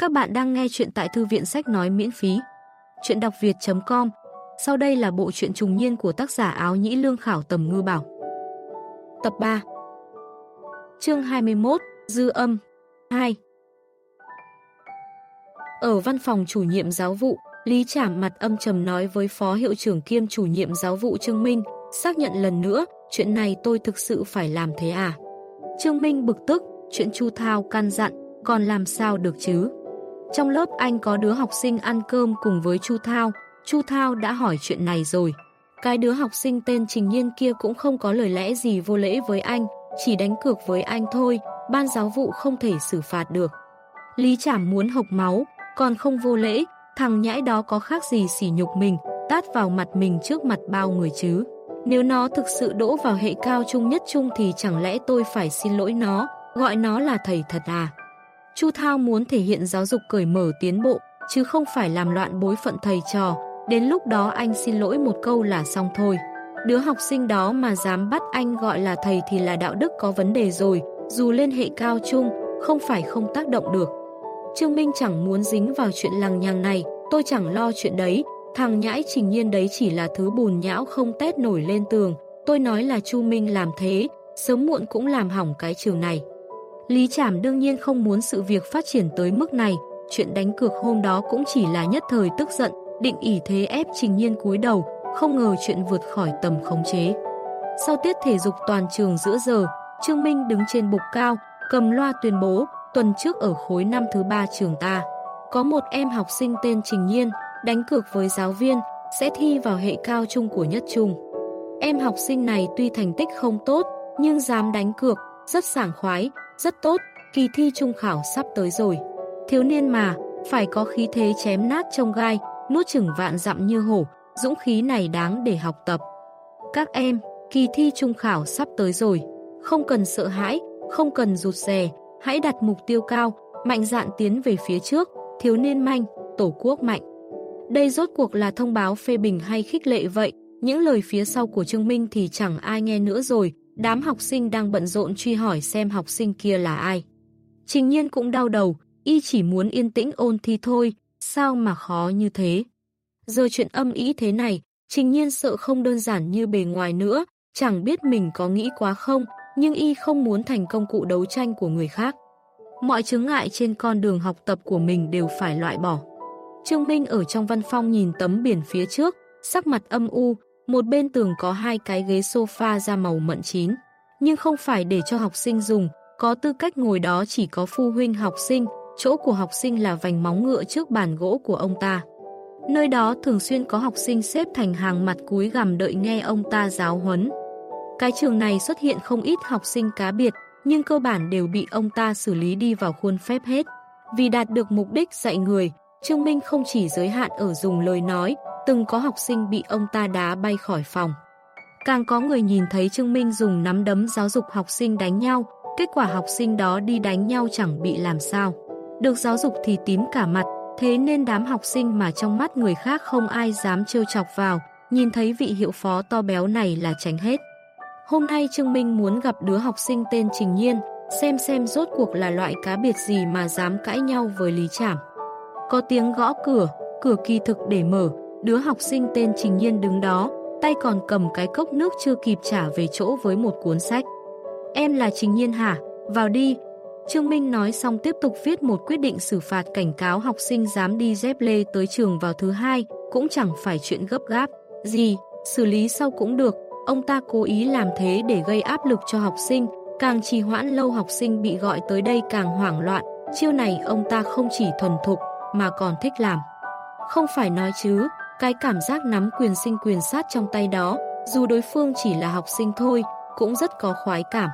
Các bạn đang nghe chuyện tại thư viện sách nói miễn phí. Chuyện đọc việt.com Sau đây là bộ truyện trùng niên của tác giả áo nhĩ lương khảo tầm ngư bảo. Tập 3 Chương 21 Dư âm 2 Ở văn phòng chủ nhiệm giáo vụ, Lý Trảm mặt âm trầm nói với phó hiệu trưởng kiêm chủ nhiệm giáo vụ Trương Minh, xác nhận lần nữa, chuyện này tôi thực sự phải làm thế à? Trương Minh bực tức, chuyện Chu Thao can dặn, còn làm sao được chứ? Trong lớp anh có đứa học sinh ăn cơm cùng với Chu Thao, Chu Thao đã hỏi chuyện này rồi. Cái đứa học sinh tên Trình Nhiên kia cũng không có lời lẽ gì vô lễ với anh, chỉ đánh cược với anh thôi, ban giáo vụ không thể xử phạt được. Lý Trảm muốn hộc máu, còn không vô lễ, thằng nhãi đó có khác gì sỉ nhục mình, tát vào mặt mình trước mặt bao người chứ. Nếu nó thực sự đỗ vào hệ cao trung nhất trung thì chẳng lẽ tôi phải xin lỗi nó, gọi nó là thầy thật à? Chu Thao muốn thể hiện giáo dục cởi mở tiến bộ, chứ không phải làm loạn bối phận thầy trò. Đến lúc đó anh xin lỗi một câu là xong thôi. Đứa học sinh đó mà dám bắt anh gọi là thầy thì là đạo đức có vấn đề rồi, dù lên hệ cao trung, không phải không tác động được. Trương Minh chẳng muốn dính vào chuyện lằng nhằng này, tôi chẳng lo chuyện đấy, thằng nhãi trình nhiên đấy chỉ là thứ bùn nhão không tét nổi lên tường, tôi nói là Chu Minh làm thế, sớm muộn cũng làm hỏng cái trường này. Lý Trảm đương nhiên không muốn sự việc phát triển tới mức này, chuyện đánh cược hôm đó cũng chỉ là nhất thời tức giận, định ỷ thế ép Trình Nhiên cúi đầu, không ngờ chuyện vượt khỏi tầm khống chế. Sau tiết thể dục toàn trường giữa giờ, Trương Minh đứng trên bục cao, cầm loa tuyên bố, tuần trước ở khối năm thứ ba trường ta. Có một em học sinh tên Trình Nhiên, đánh cược với giáo viên, sẽ thi vào hệ cao trung của nhất trung. Em học sinh này tuy thành tích không tốt, nhưng dám đánh cược, rất sảng khoái, rất tốt, kỳ thi trung khảo sắp tới rồi. Thiếu niên mà, phải có khí thế chém nát trong gai, nuốt chừng vạn dặm như hổ, dũng khí này đáng để học tập. Các em, kỳ thi trung khảo sắp tới rồi, không cần sợ hãi, không cần rụt rè, hãy đặt mục tiêu cao, mạnh dạn tiến về phía trước, thiếu niên manh, tổ quốc mạnh. Đây rốt cuộc là thông báo phê bình hay khích lệ vậy, những lời phía sau của Trương Minh thì chẳng ai nghe nữa rồi, Đám học sinh đang bận rộn truy hỏi xem học sinh kia là ai. Trình nhiên cũng đau đầu, y chỉ muốn yên tĩnh ôn thi thôi, sao mà khó như thế. Giờ chuyện âm ý thế này, trình nhiên sợ không đơn giản như bề ngoài nữa, chẳng biết mình có nghĩ quá không, nhưng y không muốn thành công cụ đấu tranh của người khác. Mọi chứng ngại trên con đường học tập của mình đều phải loại bỏ. Trương Minh ở trong văn phòng nhìn tấm biển phía trước, sắc mặt âm u, một bên tường có hai cái ghế sofa da màu mận chín, nhưng không phải để cho học sinh dùng, có tư cách ngồi đó chỉ có phu huynh học sinh, chỗ của học sinh là vành móng ngựa trước bàn gỗ của ông ta. Nơi đó thường xuyên có học sinh xếp thành hàng mặt cúi gằm đợi nghe ông ta giáo huấn. Cái trường này xuất hiện không ít học sinh cá biệt, nhưng cơ bản đều bị ông ta xử lý đi vào khuôn phép hết. Vì đạt được mục đích dạy người, Trương Minh không chỉ giới hạn ở dùng lời nói, từng có học sinh bị ông ta đá bay khỏi phòng. Càng có người nhìn thấy Trương Minh dùng nắm đấm giáo dục học sinh đánh nhau, kết quả học sinh đó đi đánh nhau chẳng bị làm sao. Được giáo dục thì tím cả mặt, thế nên đám học sinh mà trong mắt người khác không ai dám trêu chọc vào, nhìn thấy vị hiệu phó to béo này là tránh hết. Hôm nay Trương Minh muốn gặp đứa học sinh tên Trình Nhiên, xem xem rốt cuộc là loại cá biệt gì mà dám cãi nhau với Lý Trảm. Có tiếng gõ cửa, cửa kỳ thực để mở, Đứa học sinh tên Trình Nhiên đứng đó, tay còn cầm cái cốc nước chưa kịp trả về chỗ với một cuốn sách. Em là Trình Nhiên hả? Vào đi. Trương Minh nói xong tiếp tục viết một quyết định xử phạt cảnh cáo học sinh dám đi dép lê tới trường vào thứ hai, cũng chẳng phải chuyện gấp gáp. Gì, xử lý sau cũng được, ông ta cố ý làm thế để gây áp lực cho học sinh, càng trì hoãn lâu học sinh bị gọi tới đây càng hoảng loạn, chiêu này ông ta không chỉ thuần thục mà còn thích làm. Không phải nói chứ, cái cảm giác nắm quyền sinh quyền sát trong tay đó, dù đối phương chỉ là học sinh thôi, cũng rất có khoái cảm.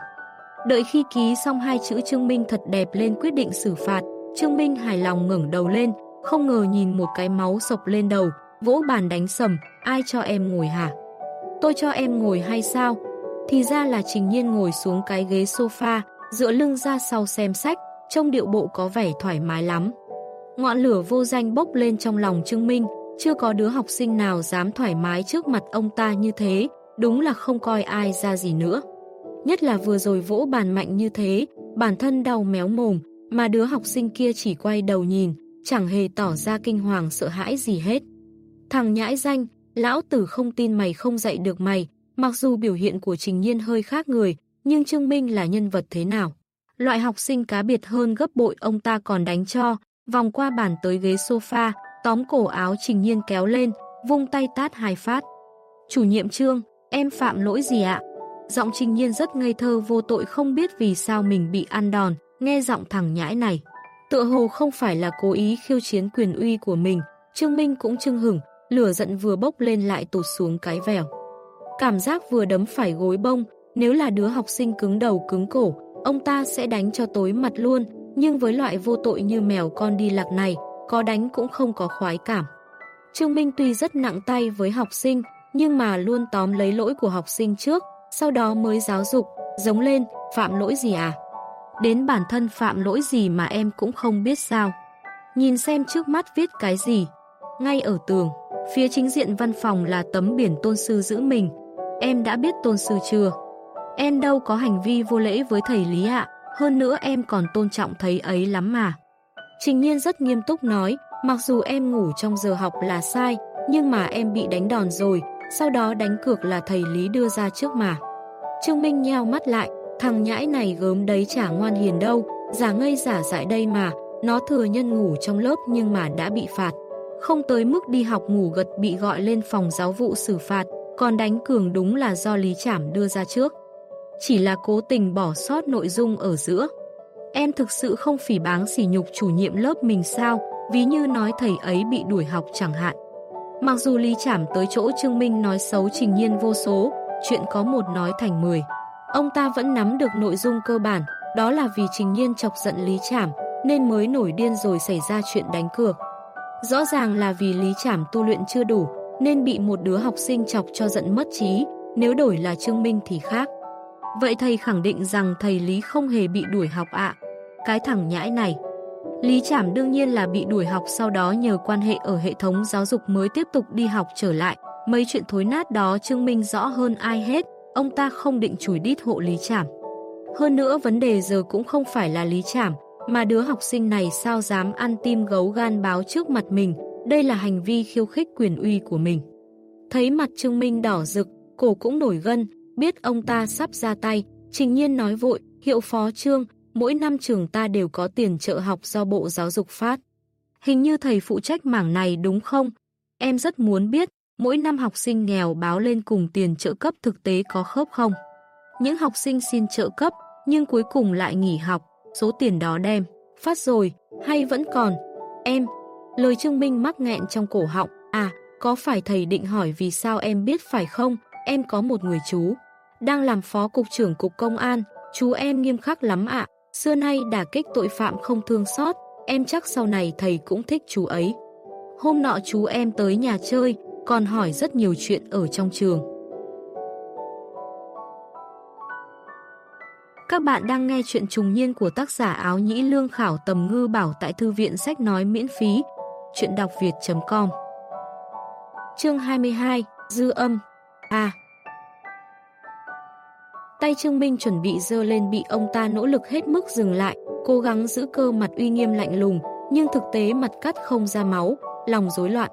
Đợi khi ký xong hai chữ Trương Minh thật đẹp lên quyết định xử phạt, Trương Minh hài lòng ngẩng đầu lên, không ngờ nhìn một cái máu sộc lên đầu, vỗ bàn đánh sầm, ai cho em ngồi hả? Tôi cho em ngồi hay sao? Thì ra là Trình Nhiên ngồi xuống cái ghế sofa, dựa lưng ra sau xem sách, trong điệu bộ có vẻ thoải mái lắm. Ngọn lửa vô danh bốc lên trong lòng Trương Minh, chưa có đứa học sinh nào dám thoải mái trước mặt ông ta như thế, đúng là không coi ai ra gì nữa. Nhất là vừa rồi vỗ bàn mạnh như thế, bản thân đau méo mồm, mà đứa học sinh kia chỉ quay đầu nhìn, chẳng hề tỏ ra kinh hoàng sợ hãi gì hết. Thằng nhãi danh, lão tử không tin mày không dạy được mày, mặc dù biểu hiện của Trình Nhiên hơi khác người, nhưng Trương Minh là nhân vật thế nào? Loại học sinh cá biệt hơn gấp bội ông ta còn đánh cho, vòng qua bàn tới ghế sofa, tóm cổ áo Trình Nhiên kéo lên, vung tay tát hai phát. Chủ nhiệm Trương, em phạm lỗi gì ạ? Giọng Trình Nhiên rất ngây thơ vô tội không biết vì sao mình bị ăn đòn, nghe giọng thằng nhãi này. Tựa hồ không phải là cố ý khiêu chiến quyền uy của mình, Trương Minh cũng trưng hửng, lửa giận vừa bốc lên lại tụt xuống cái vèo. Cảm giác vừa đấm phải gối bông, nếu là đứa học sinh cứng đầu cứng cổ, ông ta sẽ đánh cho tối mặt luôn, nhưng với loại vô tội như mèo con đi lạc này, có đánh cũng không có khoái cảm. Trương Minh tuy rất nặng tay với học sinh, nhưng mà luôn tóm lấy lỗi của học sinh trước, sau đó mới giáo dục, giống lên, phạm lỗi gì à? Đến bản thân phạm lỗi gì mà em cũng không biết sao. Nhìn xem trước mắt viết cái gì. Ngay ở tường, phía chính diện văn phòng là tấm biển tôn sư giữ mình. Em đã biết tôn sư chưa? Em đâu có hành vi vô lễ với thầy Lý ạ, hơn nữa em còn tôn trọng thấy ấy lắm mà. Trình Nhiên rất nghiêm túc nói, mặc dù em ngủ trong giờ học là sai, nhưng mà em bị đánh đòn rồi, sau đó đánh cược là thầy Lý đưa ra trước mà. Trương Minh nheo mắt lại, thằng nhãi này gớm đấy chả ngoan hiền đâu, giả ngây giả dại đây mà, nó thừa nhân ngủ trong lớp nhưng mà đã bị phạt. Không tới mức đi học ngủ gật bị gọi lên phòng giáo vụ xử phạt, còn đánh cường đúng là do Lý Trảm đưa ra trước. Chỉ là cố tình bỏ sót nội dung ở giữa. Em thực sự không phỉ báng sỉ nhục chủ nhiệm lớp mình sao, ví như nói thầy ấy bị đuổi học chẳng hạn. Mặc dù Lý Trảm tới chỗ Trương Minh nói xấu Trình Nhiên vô số, chuyện có một nói thành 10. Ông ta vẫn nắm được nội dung cơ bản, đó là vì Trình Nhiên chọc giận Lý Trảm, nên mới nổi điên rồi xảy ra chuyện đánh cược. Rõ ràng là vì Lý Trảm tu luyện chưa đủ, nên bị một đứa học sinh chọc cho giận mất trí, nếu đổi là Trương Minh thì khác. Vậy thầy khẳng định rằng thầy Lý không hề bị đuổi học ạ. Cái thằng nhãi này. Lý Trảm đương nhiên là bị đuổi học sau đó nhờ quan hệ ở hệ thống giáo dục mới tiếp tục đi học trở lại. Mấy chuyện thối nát đó chứng minh rõ hơn ai hết, ông ta không định chùi đít hộ Lý Trảm. Hơn nữa vấn đề giờ cũng không phải là Lý Trảm, mà đứa học sinh này sao dám ăn tim gấu gan báo trước mặt mình, đây là hành vi khiêu khích quyền uy của mình. Thấy mặt Trương Minh đỏ rực, cổ cũng nổi gân, biết ông ta sắp ra tay, trình nhiên nói vội, hiệu phó trương, mỗi năm trường ta đều có tiền trợ học do Bộ Giáo dục phát. Hình như thầy phụ trách mảng này đúng không? Em rất muốn biết, mỗi năm học sinh nghèo báo lên cùng tiền trợ cấp thực tế có khớp không? Những học sinh xin trợ cấp, nhưng cuối cùng lại nghỉ học, số tiền đó đem, phát rồi, hay vẫn còn? Em, lời Trương Minh mắc nghẹn trong cổ họng, à, có phải thầy định hỏi vì sao em biết phải không? Em có một người chú, đang làm phó cục trưởng cục công an, chú em nghiêm khắc lắm ạ, xưa nay đả kích tội phạm không thương xót, em chắc sau này thầy cũng thích chú ấy. Hôm nọ chú em tới nhà chơi, còn hỏi rất nhiều chuyện ở trong trường. Các bạn đang nghe chuyện trùng niên của tác giả áo nhĩ lương khảo tầm ngư bảo tại thư viện sách nói miễn phí. Chuyện đọc việt.com Chương 22 Dư âm A Tay Trương Minh chuẩn bị dơ lên bị ông ta nỗ lực hết mức dừng lại, cố gắng giữ cơ mặt uy nghiêm lạnh lùng, nhưng thực tế mặt cắt không ra máu, lòng rối loạn.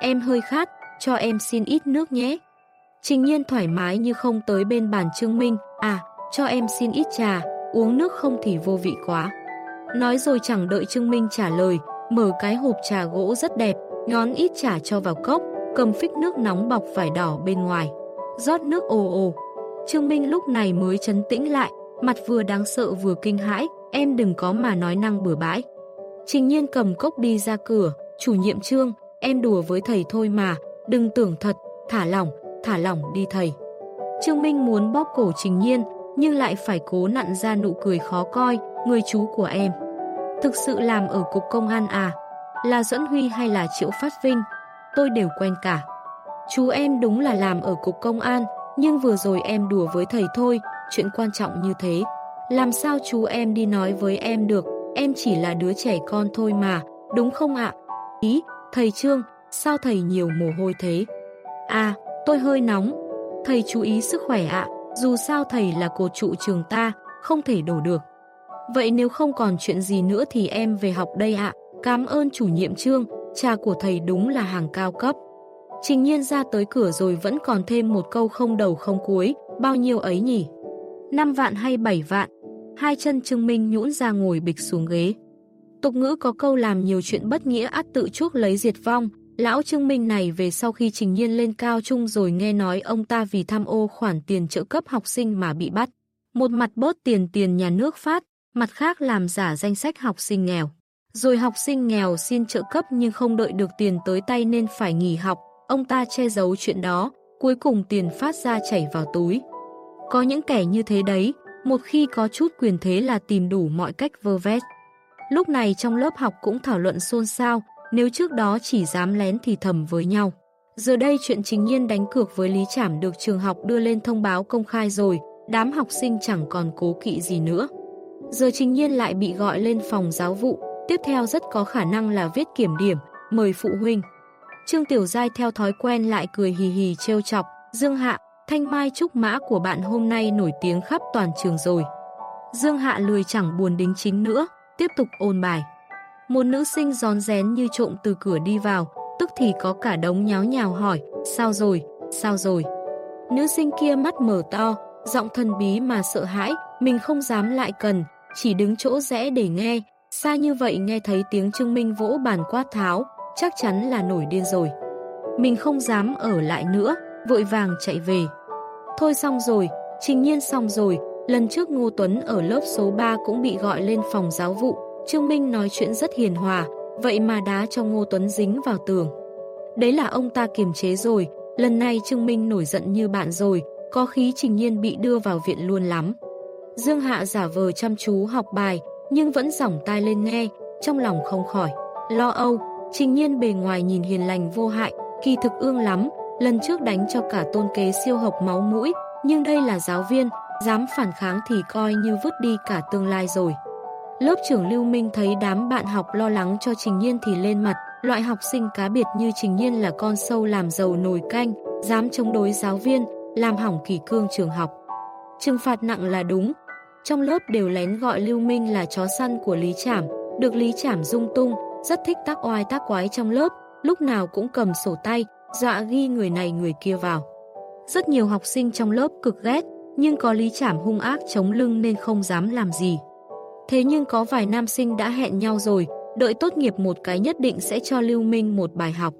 Em hơi khát, cho em xin ít nước nhé. Trình nhiên thoải mái như không tới bên bàn Trương Minh, à, cho em xin ít trà, uống nước không thì vô vị quá. Nói rồi chẳng đợi Trương Minh trả lời, mở cái hộp trà gỗ rất đẹp, ngón ít trà cho vào cốc, cầm phích nước nóng bọc vải đỏ bên ngoài. rót nước ồ ồ, Trương Minh lúc này mới chấn tĩnh lại, mặt vừa đáng sợ vừa kinh hãi, em đừng có mà nói năng bừa bãi. Trình nhiên cầm cốc đi ra cửa, chủ nhiệm Trương, em đùa với thầy thôi mà, đừng tưởng thật, thả lỏng, thả lỏng đi thầy. Trương Minh muốn bóp cổ Trình Nhiên, nhưng lại phải cố nặn ra nụ cười khó coi, người chú của em. Thực sự làm ở cục công an à? Là Duẫn Huy hay là Triệu Phát Vinh? Tôi đều quen cả. Chú em đúng là làm ở cục công an, nhưng vừa rồi em đùa với thầy thôi, chuyện quan trọng như thế. Làm sao chú em đi nói với em được, em chỉ là đứa trẻ con thôi mà, đúng không ạ? Ý, thầy Trương, sao thầy nhiều mồ hôi thế? À, tôi hơi nóng. Thầy chú ý sức khỏe ạ, dù sao thầy là cột trụ trường ta, không thể đổ được. Vậy nếu không còn chuyện gì nữa thì em về học đây ạ. Cảm ơn chủ nhiệm trương, cha của thầy đúng là hàng cao cấp. Trình nhiên ra tới cửa rồi vẫn còn thêm một câu không đầu không cuối, bao nhiêu ấy nhỉ? 5 vạn hay 7 vạn? Hai chân Trương Minh nhũn ra ngồi bịch xuống ghế. Tục ngữ có câu làm nhiều chuyện bất nghĩa ắt tự chuốc lấy diệt vong, lão Trương Minh này về sau khi trình nhiên lên cao trung rồi nghe nói ông ta vì tham ô khoản tiền trợ cấp học sinh mà bị bắt. Một mặt bớt tiền tiền nhà nước phát, mặt khác làm giả danh sách học sinh nghèo. Rồi học sinh nghèo xin trợ cấp nhưng không đợi được tiền tới tay nên phải nghỉ học, ông ta che giấu chuyện đó, cuối cùng tiền phát ra chảy vào túi. Có những kẻ như thế đấy, một khi có chút quyền thế là tìm đủ mọi cách vơ vét. Lúc này trong lớp học cũng thảo luận xôn xao, nếu trước đó chỉ dám lén thì thầm với nhau. Giờ đây chuyện chính nhiên đánh cược với Lý Trảm được trường học đưa lên thông báo công khai rồi, đám học sinh chẳng còn cố kỵ gì nữa. Giờ chính nhiên lại bị gọi lên phòng giáo vụ, tiếp theo rất có khả năng là viết kiểm điểm, mời phụ huynh. Trương Tiểu Giai theo thói quen lại cười hì hì trêu chọc, Dương Hạ, thanh mai trúc mã của bạn hôm nay nổi tiếng khắp toàn trường rồi. Dương Hạ lười chẳng buồn đính chính nữa, tiếp tục ôn bài. Một nữ sinh gión rén như trộm từ cửa đi vào, tức thì có cả đống nháo nhào hỏi, sao rồi, sao rồi. Nữ sinh kia mắt mở to, giọng thần bí mà sợ hãi, mình không dám lại cần, chỉ đứng chỗ rẽ để nghe, xa như vậy nghe thấy tiếng Trương Minh vỗ bàn quát tháo, chắc chắn là nổi điên rồi. Mình không dám ở lại nữa, vội vàng chạy về. Thôi xong rồi, trình nhiên xong rồi, lần trước Ngô Tuấn ở lớp số 3 cũng bị gọi lên phòng giáo vụ, Trương Minh nói chuyện rất hiền hòa, vậy mà đá cho Ngô Tuấn dính vào tường. Đấy là ông ta kiềm chế rồi, lần này Trương Minh nổi giận như bạn rồi, có khí trình nhiên bị đưa vào viện luôn lắm. Dương Hạ giả vờ chăm chú học bài, nhưng vẫn giỏng tai lên nghe, trong lòng không khỏi. Lo âu, trình nhiên bề ngoài nhìn hiền lành vô hại, kỳ thực ương lắm, lần trước đánh cho cả tôn kế siêu học máu mũi, nhưng đây là giáo viên, dám phản kháng thì coi như vứt đi cả tương lai rồi. Lớp trưởng Lưu Minh thấy đám bạn học lo lắng cho Trình Nhiên thì lên mặt, loại học sinh cá biệt như Trình Nhiên là con sâu làm dầu nồi canh, dám chống đối giáo viên, làm hỏng kỳ cương trường học. Trừng phạt nặng là đúng. Trong lớp đều lén gọi Lưu Minh là chó săn của Lý Trảm, được Lý Trảm dung tung, rất thích tác oai tác quái trong lớp, lúc nào cũng cầm sổ tay, dọa ghi người này người kia vào. Rất nhiều học sinh trong lớp cực ghét, nhưng có Lý Trảm hung ác chống lưng nên không dám làm gì. Thế nhưng có vài nam sinh đã hẹn nhau rồi, đợi tốt nghiệp một cái nhất định sẽ cho Lưu Minh một bài học.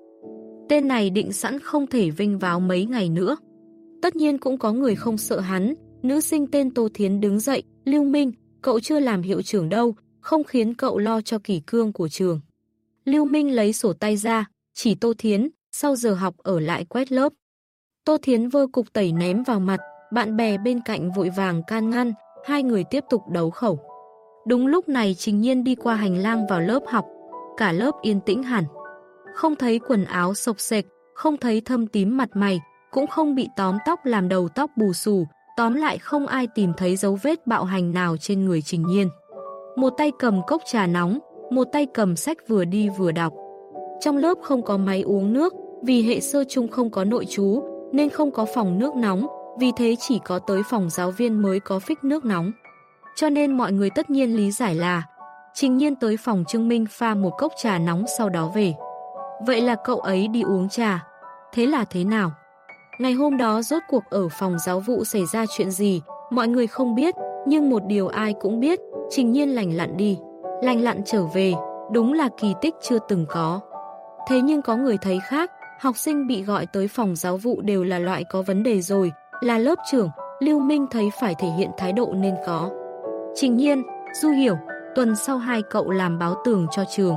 Tên này định sẵn không thể vinh vào mấy ngày nữa. Tất nhiên cũng có người không sợ hắn, nữ sinh tên Tô Thiến đứng dậy, Lưu Minh, cậu chưa làm hiệu trưởng đâu, không khiến cậu lo cho kỷ cương của trường. Lưu Minh lấy sổ tay ra, chỉ Tô Thiến, sau giờ học ở lại quét lớp. Tô Thiến vơ cục tẩy ném vào mặt, bạn bè bên cạnh vội vàng can ngăn, hai người tiếp tục đấu khẩu. Đúng lúc này Trình Nhiên đi qua hành lang vào lớp học, cả lớp yên tĩnh hẳn. Không thấy quần áo sộc sệch, không thấy thâm tím mặt mày, cũng không bị tóm tóc làm đầu tóc bù xù, tóm lại không ai tìm thấy dấu vết bạo hành nào trên người Trình Nhiên. Một tay cầm cốc trà nóng, một tay cầm sách vừa đi vừa đọc. Trong lớp không có máy uống nước, vì hệ sơ chung không có nội trú, nên không có phòng nước nóng, vì thế chỉ có tới phòng giáo viên mới có phích nước nóng. Cho nên mọi người tất nhiên lý giải là Trình nhiên tới phòng Trương Minh pha một cốc trà nóng sau đó về. Vậy là cậu ấy đi uống trà. Thế là thế nào? Ngày hôm đó rốt cuộc ở phòng giáo vụ xảy ra chuyện gì, mọi người không biết, nhưng một điều ai cũng biết, trình nhiên lành lặn đi. Lành lặn trở về, đúng là kỳ tích chưa từng có. Thế nhưng có người thấy khác, học sinh bị gọi tới phòng giáo vụ đều là loại có vấn đề rồi, là lớp trưởng, Lưu Minh thấy phải thể hiện thái độ nên có. Trình nhiên, Du Hiểu, tuần sau hai cậu làm báo tường cho trường.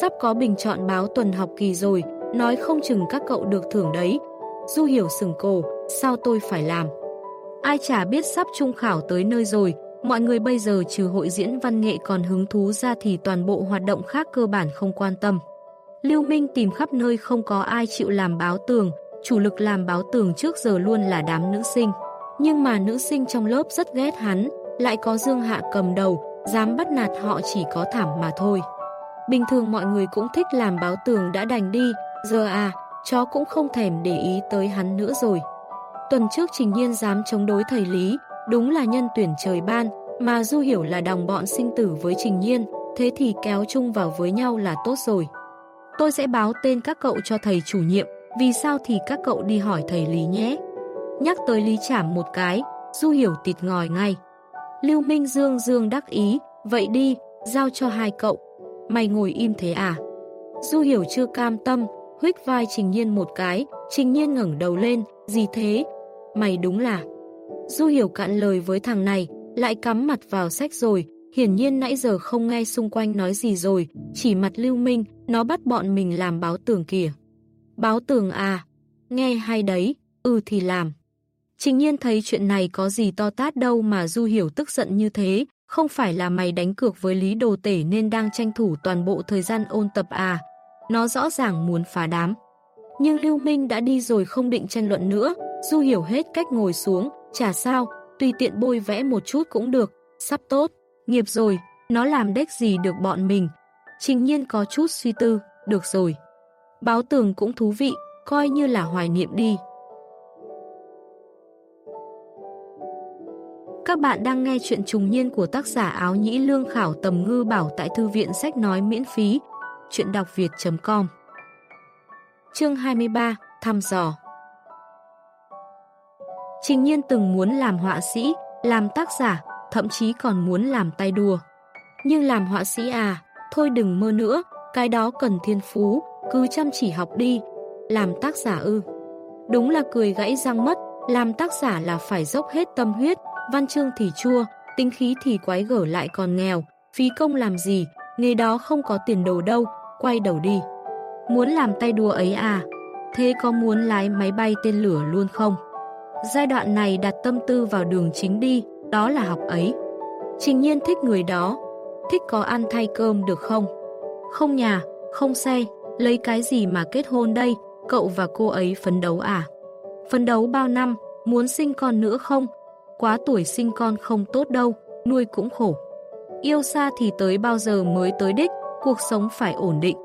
Sắp có bình chọn báo tuần học kỳ rồi, nói không chừng các cậu được thưởng đấy. Du Hiểu sừng cổ, sao tôi phải làm? Ai chả biết sắp trung khảo tới nơi rồi, mọi người bây giờ trừ hội diễn văn nghệ còn hứng thú ra thì toàn bộ hoạt động khác cơ bản không quan tâm. Lưu Minh tìm khắp nơi không có ai chịu làm báo tường, chủ lực làm báo tường trước giờ luôn là đám nữ sinh. Nhưng mà nữ sinh trong lớp rất ghét hắn, lại có Dương Hạ cầm đầu, dám bắt nạt họ chỉ có thảm mà thôi. Bình thường mọi người cũng thích làm báo tường đã đành đi, giờ à, chó cũng không thèm để ý tới hắn nữa rồi. Tuần trước Trình Nhiên dám chống đối thầy Lý, đúng là nhân tuyển trời ban, mà Du Hiểu là đồng bọn sinh tử với Trình Nhiên, thế thì kéo chung vào với nhau là tốt rồi. Tôi sẽ báo tên các cậu cho thầy chủ nhiệm, vì sao thì các cậu đi hỏi thầy Lý nhé. Nhắc tới Lý Trảm một cái, Du Hiểu tịt ngòi ngay. Lưu Minh Dương Dương đắc ý, vậy đi, giao cho hai cậu. Mày ngồi im thế à? Du Hiểu chưa cam tâm, huých vai Trình Nhiên một cái, Trình Nhiên ngẩng đầu lên, gì thế? Mày đúng là... Du Hiểu cạn lời với thằng này, lại cắm mặt vào sách rồi, hiển nhiên nãy giờ không nghe xung quanh nói gì rồi, chỉ mặt Lưu Minh, nó bắt bọn mình làm báo tường kìa. Báo tường à? Nghe hay đấy, ừ thì làm. Trình nhiên thấy chuyện này có gì to tát đâu mà Du Hiểu tức giận như thế, không phải là mày đánh cược với Lý Đồ Tể nên đang tranh thủ toàn bộ thời gian ôn tập à. Nó rõ ràng muốn phá đám. Nhưng Lưu Minh đã đi rồi không định tranh luận nữa, Du Hiểu hết cách ngồi xuống, chả sao, tùy tiện bôi vẽ một chút cũng được, sắp tốt, nghiệp rồi, nó làm đếch gì được bọn mình. Trình nhiên có chút suy tư, được rồi. Báo tường cũng thú vị, coi như là hoài niệm đi. Các bạn đang nghe chuyện trùng niên của tác giả áo nhĩ lương khảo tầm ngư bảo tại thư viện sách nói miễn phí. Chuyện đọc việt.com Chương 23 Thăm dò Trình nhiên từng muốn làm họa sĩ, làm tác giả, thậm chí còn muốn làm tay đùa. Nhưng làm họa sĩ à, thôi đừng mơ nữa, cái đó cần thiên phú, cứ chăm chỉ học đi. Làm tác giả ư. Đúng là cười gãy răng mất, làm tác giả là phải dốc hết tâm huyết, văn chương thì chua, tinh khí thì quái gở lại còn nghèo, phí công làm gì, nghề đó không có tiền đồ đâu, quay đầu đi. Muốn làm tay đùa ấy à? Thế có muốn lái máy bay tên lửa luôn không? Giai đoạn này đặt tâm tư vào đường chính đi, đó là học ấy. Trình nhiên thích người đó, thích có ăn thay cơm được không? Không nhà, không xe, lấy cái gì mà kết hôn đây, cậu và cô ấy phấn đấu à? Phấn đấu bao năm, muốn sinh con nữa không? Quá tuổi sinh con không tốt đâu, nuôi cũng khổ. Yêu xa thì tới bao giờ mới tới đích, cuộc sống phải ổn định.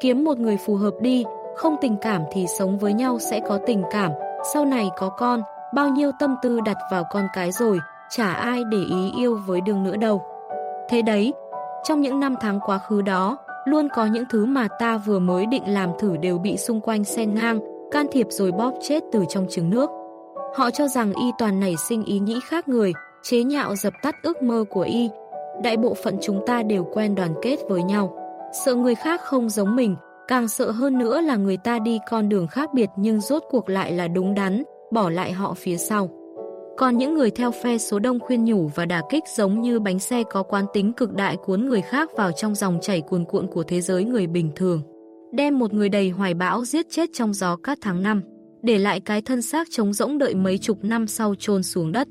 Kiếm một người phù hợp đi, không tình cảm thì sống với nhau sẽ có tình cảm, sau này có con, bao nhiêu tâm tư đặt vào con cái rồi, chả ai để ý yêu với đường nữa đâu. Thế đấy, trong những năm tháng quá khứ đó, luôn có những thứ mà ta vừa mới định làm thử đều bị xung quanh xen ngang, can thiệp rồi bóp chết từ trong trứng nước. Họ cho rằng y toàn nảy sinh ý nghĩ khác người, chế nhạo dập tắt ước mơ của y. Đại bộ phận chúng ta đều quen đoàn kết với nhau. Sợ người khác không giống mình, càng sợ hơn nữa là người ta đi con đường khác biệt nhưng rốt cuộc lại là đúng đắn, bỏ lại họ phía sau. Còn những người theo phe số đông khuyên nhủ và đả kích giống như bánh xe có quán tính cực đại cuốn người khác vào trong dòng chảy cuồn cuộn của thế giới người bình thường. Đem một người đầy hoài bão giết chết trong gió cát tháng năm, để lại cái thân xác trống rỗng đợi mấy chục năm sau chôn xuống đất.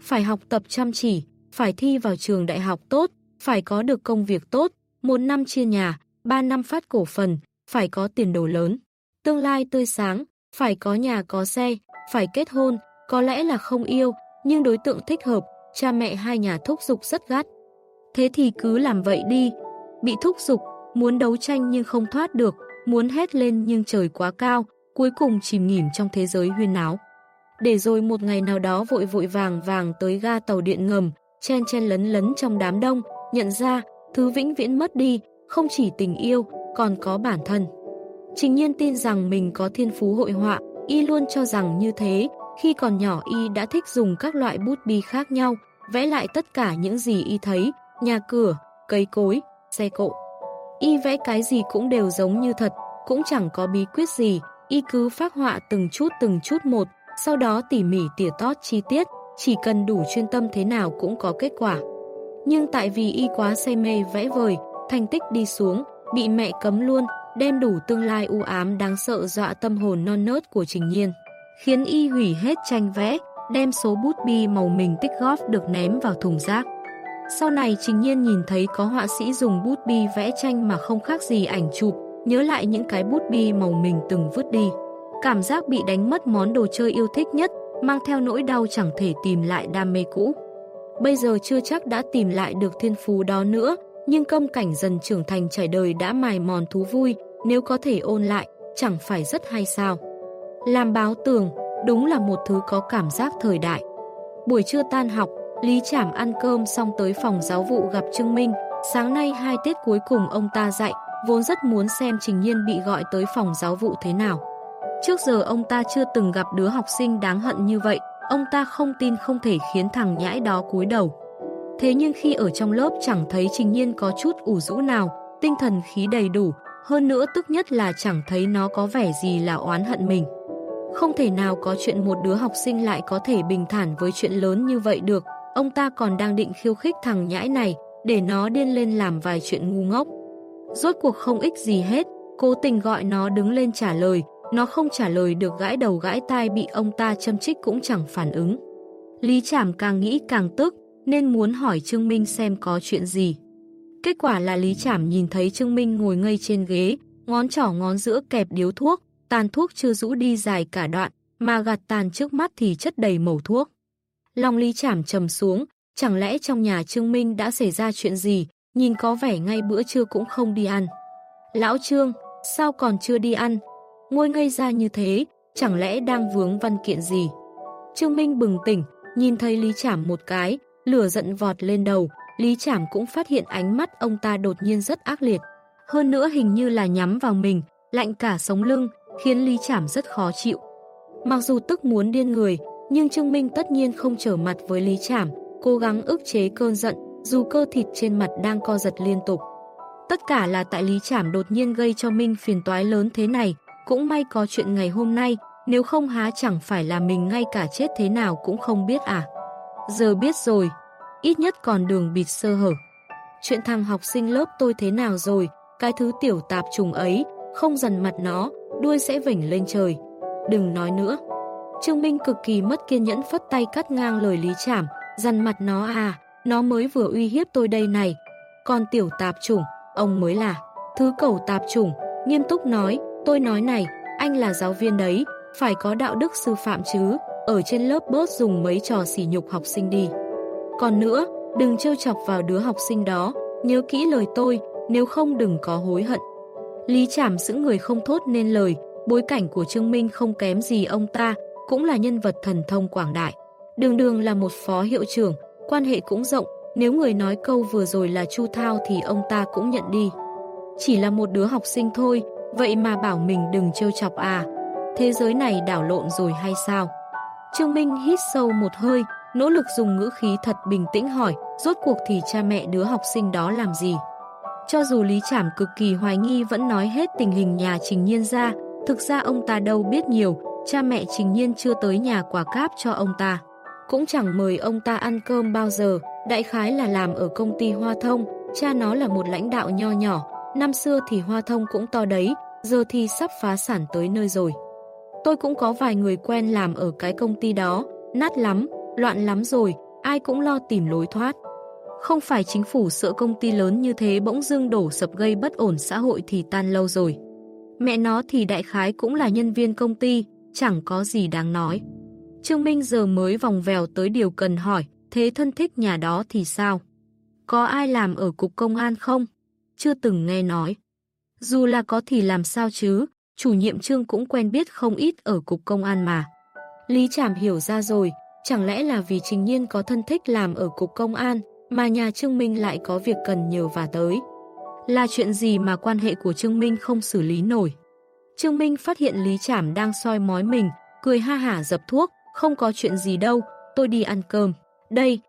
Phải học tập chăm chỉ, phải thi vào trường đại học tốt, phải có được công việc tốt, một năm chia nhà, ba năm phát cổ phần, phải có tiền đồ lớn. Tương lai tươi sáng, phải có nhà có xe, phải kết hôn, có lẽ là không yêu, nhưng đối tượng thích hợp, cha mẹ hai nhà thúc dục rất gắt. Thế thì cứ làm vậy đi. Bị thúc dục, muốn đấu tranh nhưng không thoát được, muốn hét lên nhưng trời quá cao, cuối cùng chìm nghỉm trong thế giới huyên náo. Để rồi một ngày nào đó vội vội vàng vàng tới ga tàu điện ngầm, chen chen lấn lấn trong đám đông, nhận ra thứ vĩnh viễn mất đi, không chỉ tình yêu, còn có bản thân. Trình nhiên tin rằng mình có thiên phú hội họa, y luôn cho rằng như thế, khi còn nhỏ y đã thích dùng các loại bút bi khác nhau, vẽ lại tất cả những gì y thấy, nhà cửa, cây cối, xe cộ. Y vẽ cái gì cũng đều giống như thật, cũng chẳng có bí quyết gì, y cứ phát họa từng chút từng chút một, sau đó tỉ mỉ tỉa tót chi tiết, chỉ cần đủ chuyên tâm thế nào cũng có kết quả. Nhưng tại vì y quá say mê vẽ vời, thành tích đi xuống, bị mẹ cấm luôn, đem đủ tương lai u ám đáng sợ dọa tâm hồn non nớt của Trình Nhiên khiến y hủy hết tranh vẽ, đem số bút bi màu mình tích góp được ném vào thùng rác. Sau này Trình Nhiên nhìn thấy có họa sĩ dùng bút bi vẽ tranh mà không khác gì ảnh chụp, nhớ lại những cái bút bi màu mình từng vứt đi. Cảm giác bị đánh mất món đồ chơi yêu thích nhất, mang theo nỗi đau chẳng thể tìm lại đam mê cũ. Bây giờ chưa chắc đã tìm lại được thiên phú đó nữa, nhưng công cảnh dần trưởng thành trải đời đã mài mòn thú vui, nếu có thể ôn lại, chẳng phải rất hay sao. Làm báo tường, đúng là một thứ có cảm giác thời đại. Buổi trưa tan học, Lý Trảm ăn cơm xong tới phòng giáo vụ gặp Trương Minh. Sáng nay hai tiết cuối cùng ông ta dạy, vốn rất muốn xem Trình Nhiên bị gọi tới phòng giáo vụ thế nào. Trước giờ ông ta chưa từng gặp đứa học sinh đáng hận như vậy, ông ta không tin không thể khiến thằng nhãi đó cúi đầu. Thế nhưng khi ở trong lớp chẳng thấy Trình Nhiên có chút ủ rũ nào, tinh thần khí đầy đủ, hơn nữa tức nhất là chẳng thấy nó có vẻ gì là oán hận mình. Không thể nào có chuyện một đứa học sinh lại có thể bình thản với chuyện lớn như vậy được, ông ta còn đang định khiêu khích thằng nhãi này, để nó điên lên làm vài chuyện ngu ngốc. Rốt cuộc không ích gì hết, cố tình gọi nó đứng lên trả lời, nó không trả lời được gãi đầu gãi tai bị ông ta châm trích cũng chẳng phản ứng. Lý Trảm càng nghĩ càng tức, nên muốn hỏi Trương Minh xem có chuyện gì. Kết quả là Lý Trảm nhìn thấy Trương Minh ngồi ngây trên ghế, ngón trỏ ngón giữa kẹp điếu thuốc, tàn thuốc chưa rũ đi dài cả đoạn, mà gạt tàn trước mắt thì chất đầy màu thuốc. Lòng Lý Trảm trầm xuống, chẳng lẽ trong nhà Trương Minh đã xảy ra chuyện gì, nhìn có vẻ ngay bữa trưa cũng không đi ăn. Lão Trương, sao còn chưa đi ăn? Ngôi ngây ra như thế, chẳng lẽ đang vướng văn kiện gì? Trương Minh bừng tỉnh, nhìn thấy Lý Trảm một cái, lửa giận vọt lên đầu, Lý Trảm cũng phát hiện ánh mắt ông ta đột nhiên rất ác liệt. Hơn nữa hình như là nhắm vào mình, lạnh cả sống lưng, khiến Lý Trảm rất khó chịu. Mặc dù tức muốn điên người, nhưng Trương Minh tất nhiên không trở mặt với Lý Trảm, cố gắng ức chế cơn giận, dù cơ thịt trên mặt đang co giật liên tục. Tất cả là tại Lý Trảm đột nhiên gây cho Minh phiền toái lớn thế này, cũng may có chuyện ngày hôm nay, nếu không há chẳng phải là mình ngay cả chết thế nào cũng không biết à. Giờ biết rồi, ít nhất còn đường bịt sơ hở. Chuyện thằng học sinh lớp tôi thế nào rồi, cái thứ tiểu tạp trùng ấy, không dần mặt nó, đuôi sẽ vỉnh lên trời. Đừng nói nữa. Trương Minh cực kỳ mất kiên nhẫn phất tay cắt ngang lời Lý Trảm, dằn mặt nó à, nó mới vừa uy hiếp tôi đây này. Còn tiểu tạp chủng, ông mới là. Thứ cầu tạp chủng, nghiêm túc nói, tôi nói này, anh là giáo viên đấy, phải có đạo đức sư phạm chứ, ở trên lớp bớt dùng mấy trò sỉ nhục học sinh đi. Còn nữa, đừng trêu chọc vào đứa học sinh đó, nhớ kỹ lời tôi, nếu không đừng có hối hận. Lý Trảm giữ người không thốt nên lời, bối cảnh của Trương Minh không kém gì ông ta, cũng là nhân vật thần thông quảng đại. Đường đường là một phó hiệu trưởng, quan hệ cũng rộng, nếu người nói câu vừa rồi là Chu Thao thì ông ta cũng nhận đi. Chỉ là một đứa học sinh thôi, vậy mà bảo mình đừng trêu chọc à. Thế giới này đảo lộn rồi hay sao? Trương Minh hít sâu một hơi, nỗ lực dùng ngữ khí thật bình tĩnh hỏi, rốt cuộc thì cha mẹ đứa học sinh đó làm gì? Cho dù Lý Trảm cực kỳ hoài nghi vẫn nói hết tình hình nhà Trình Nhiên ra, thực ra ông ta đâu biết nhiều, cha mẹ Trình Nhiên chưa tới nhà quả cáp cho ông ta. Cũng chẳng mời ông ta ăn cơm bao giờ, đại khái là làm ở công ty Hoa Thông, cha nó là một lãnh đạo nho nhỏ, năm xưa thì Hoa Thông cũng to đấy, giờ thì sắp phá sản tới nơi rồi. Tôi cũng có vài người quen làm ở cái công ty đó, nát lắm, loạn lắm rồi, ai cũng lo tìm lối thoát. Không phải chính phủ sợ công ty lớn như thế bỗng dưng đổ sập gây bất ổn xã hội thì tan lâu rồi. Mẹ nó thì đại khái cũng là nhân viên công ty, chẳng có gì đáng nói. Trương Minh giờ mới vòng vèo tới điều cần hỏi, thế thân thích nhà đó thì sao? Có ai làm ở cục công an không? Chưa từng nghe nói. Dù là có thì làm sao chứ, chủ nhiệm Trương cũng quen biết không ít ở cục công an mà. Lý Trảm hiểu ra rồi, chẳng lẽ là vì Trình Nhiên có thân thích làm ở cục công an, mà nhà Trương Minh lại có việc cần nhờ và tới. Là chuyện gì mà quan hệ của Trương Minh không xử lý nổi? Trương Minh phát hiện Lý Trảm đang soi mói mình, cười ha hả dập thuốc, không có chuyện gì đâu, tôi đi ăn cơm. Đây,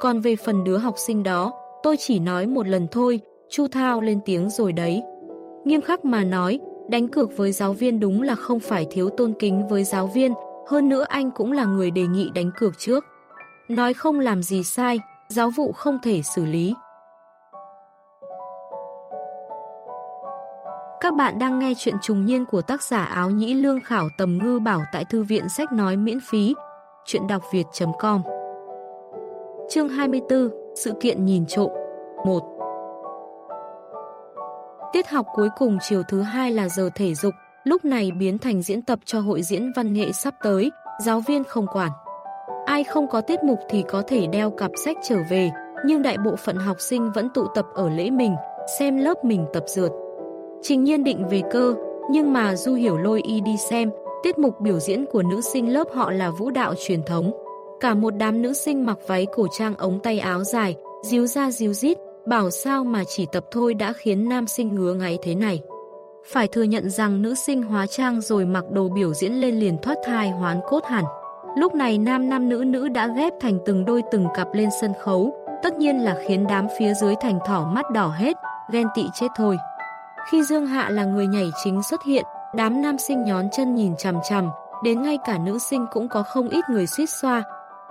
còn về phần đứa học sinh đó, tôi chỉ nói một lần thôi, Chu Thao lên tiếng rồi đấy. Nghiêm khắc mà nói, đánh cược với giáo viên đúng là không phải thiếu tôn kính với giáo viên, hơn nữa anh cũng là người đề nghị đánh cược trước. Nói không làm gì sai, giáo vụ không thể xử lý. Các bạn đang nghe chuyện trùng niên của tác giả áo nhĩ lương khảo tầm ngư bảo tại thư viện sách nói miễn phí. Chuyện đọc việt.com Chương 24 Sự kiện nhìn trộm 1 Tiết học cuối cùng chiều thứ hai là giờ thể dục, lúc này biến thành diễn tập cho hội diễn văn nghệ sắp tới, giáo viên không quản. Ai không có tiết mục thì có thể đeo cặp sách trở về, nhưng đại bộ phận học sinh vẫn tụ tập ở lễ mình, xem lớp mình tập dượt. Trình nhiên định về cơ, nhưng mà Du Hiểu lôi y đi xem, tiết mục biểu diễn của nữ sinh lớp họ là vũ đạo truyền thống. Cả một đám nữ sinh mặc váy cổ trang ống tay áo dài, díu ra díu dít bảo sao mà chỉ tập thôi đã khiến nam sinh ngứa ngáy thế này. Phải thừa nhận rằng nữ sinh hóa trang rồi mặc đồ biểu diễn lên liền thoát thai hoán cốt hẳn. Lúc này nam nam nữ nữ đã ghép thành từng đôi từng cặp lên sân khấu, tất nhiên là khiến đám phía dưới thành thỏ mắt đỏ hết, ghen tị chết thôi. Khi Dương Hạ là người nhảy chính xuất hiện, đám nam sinh nhón chân nhìn chằm chằm, đến ngay cả nữ sinh cũng có không ít người suýt xoa.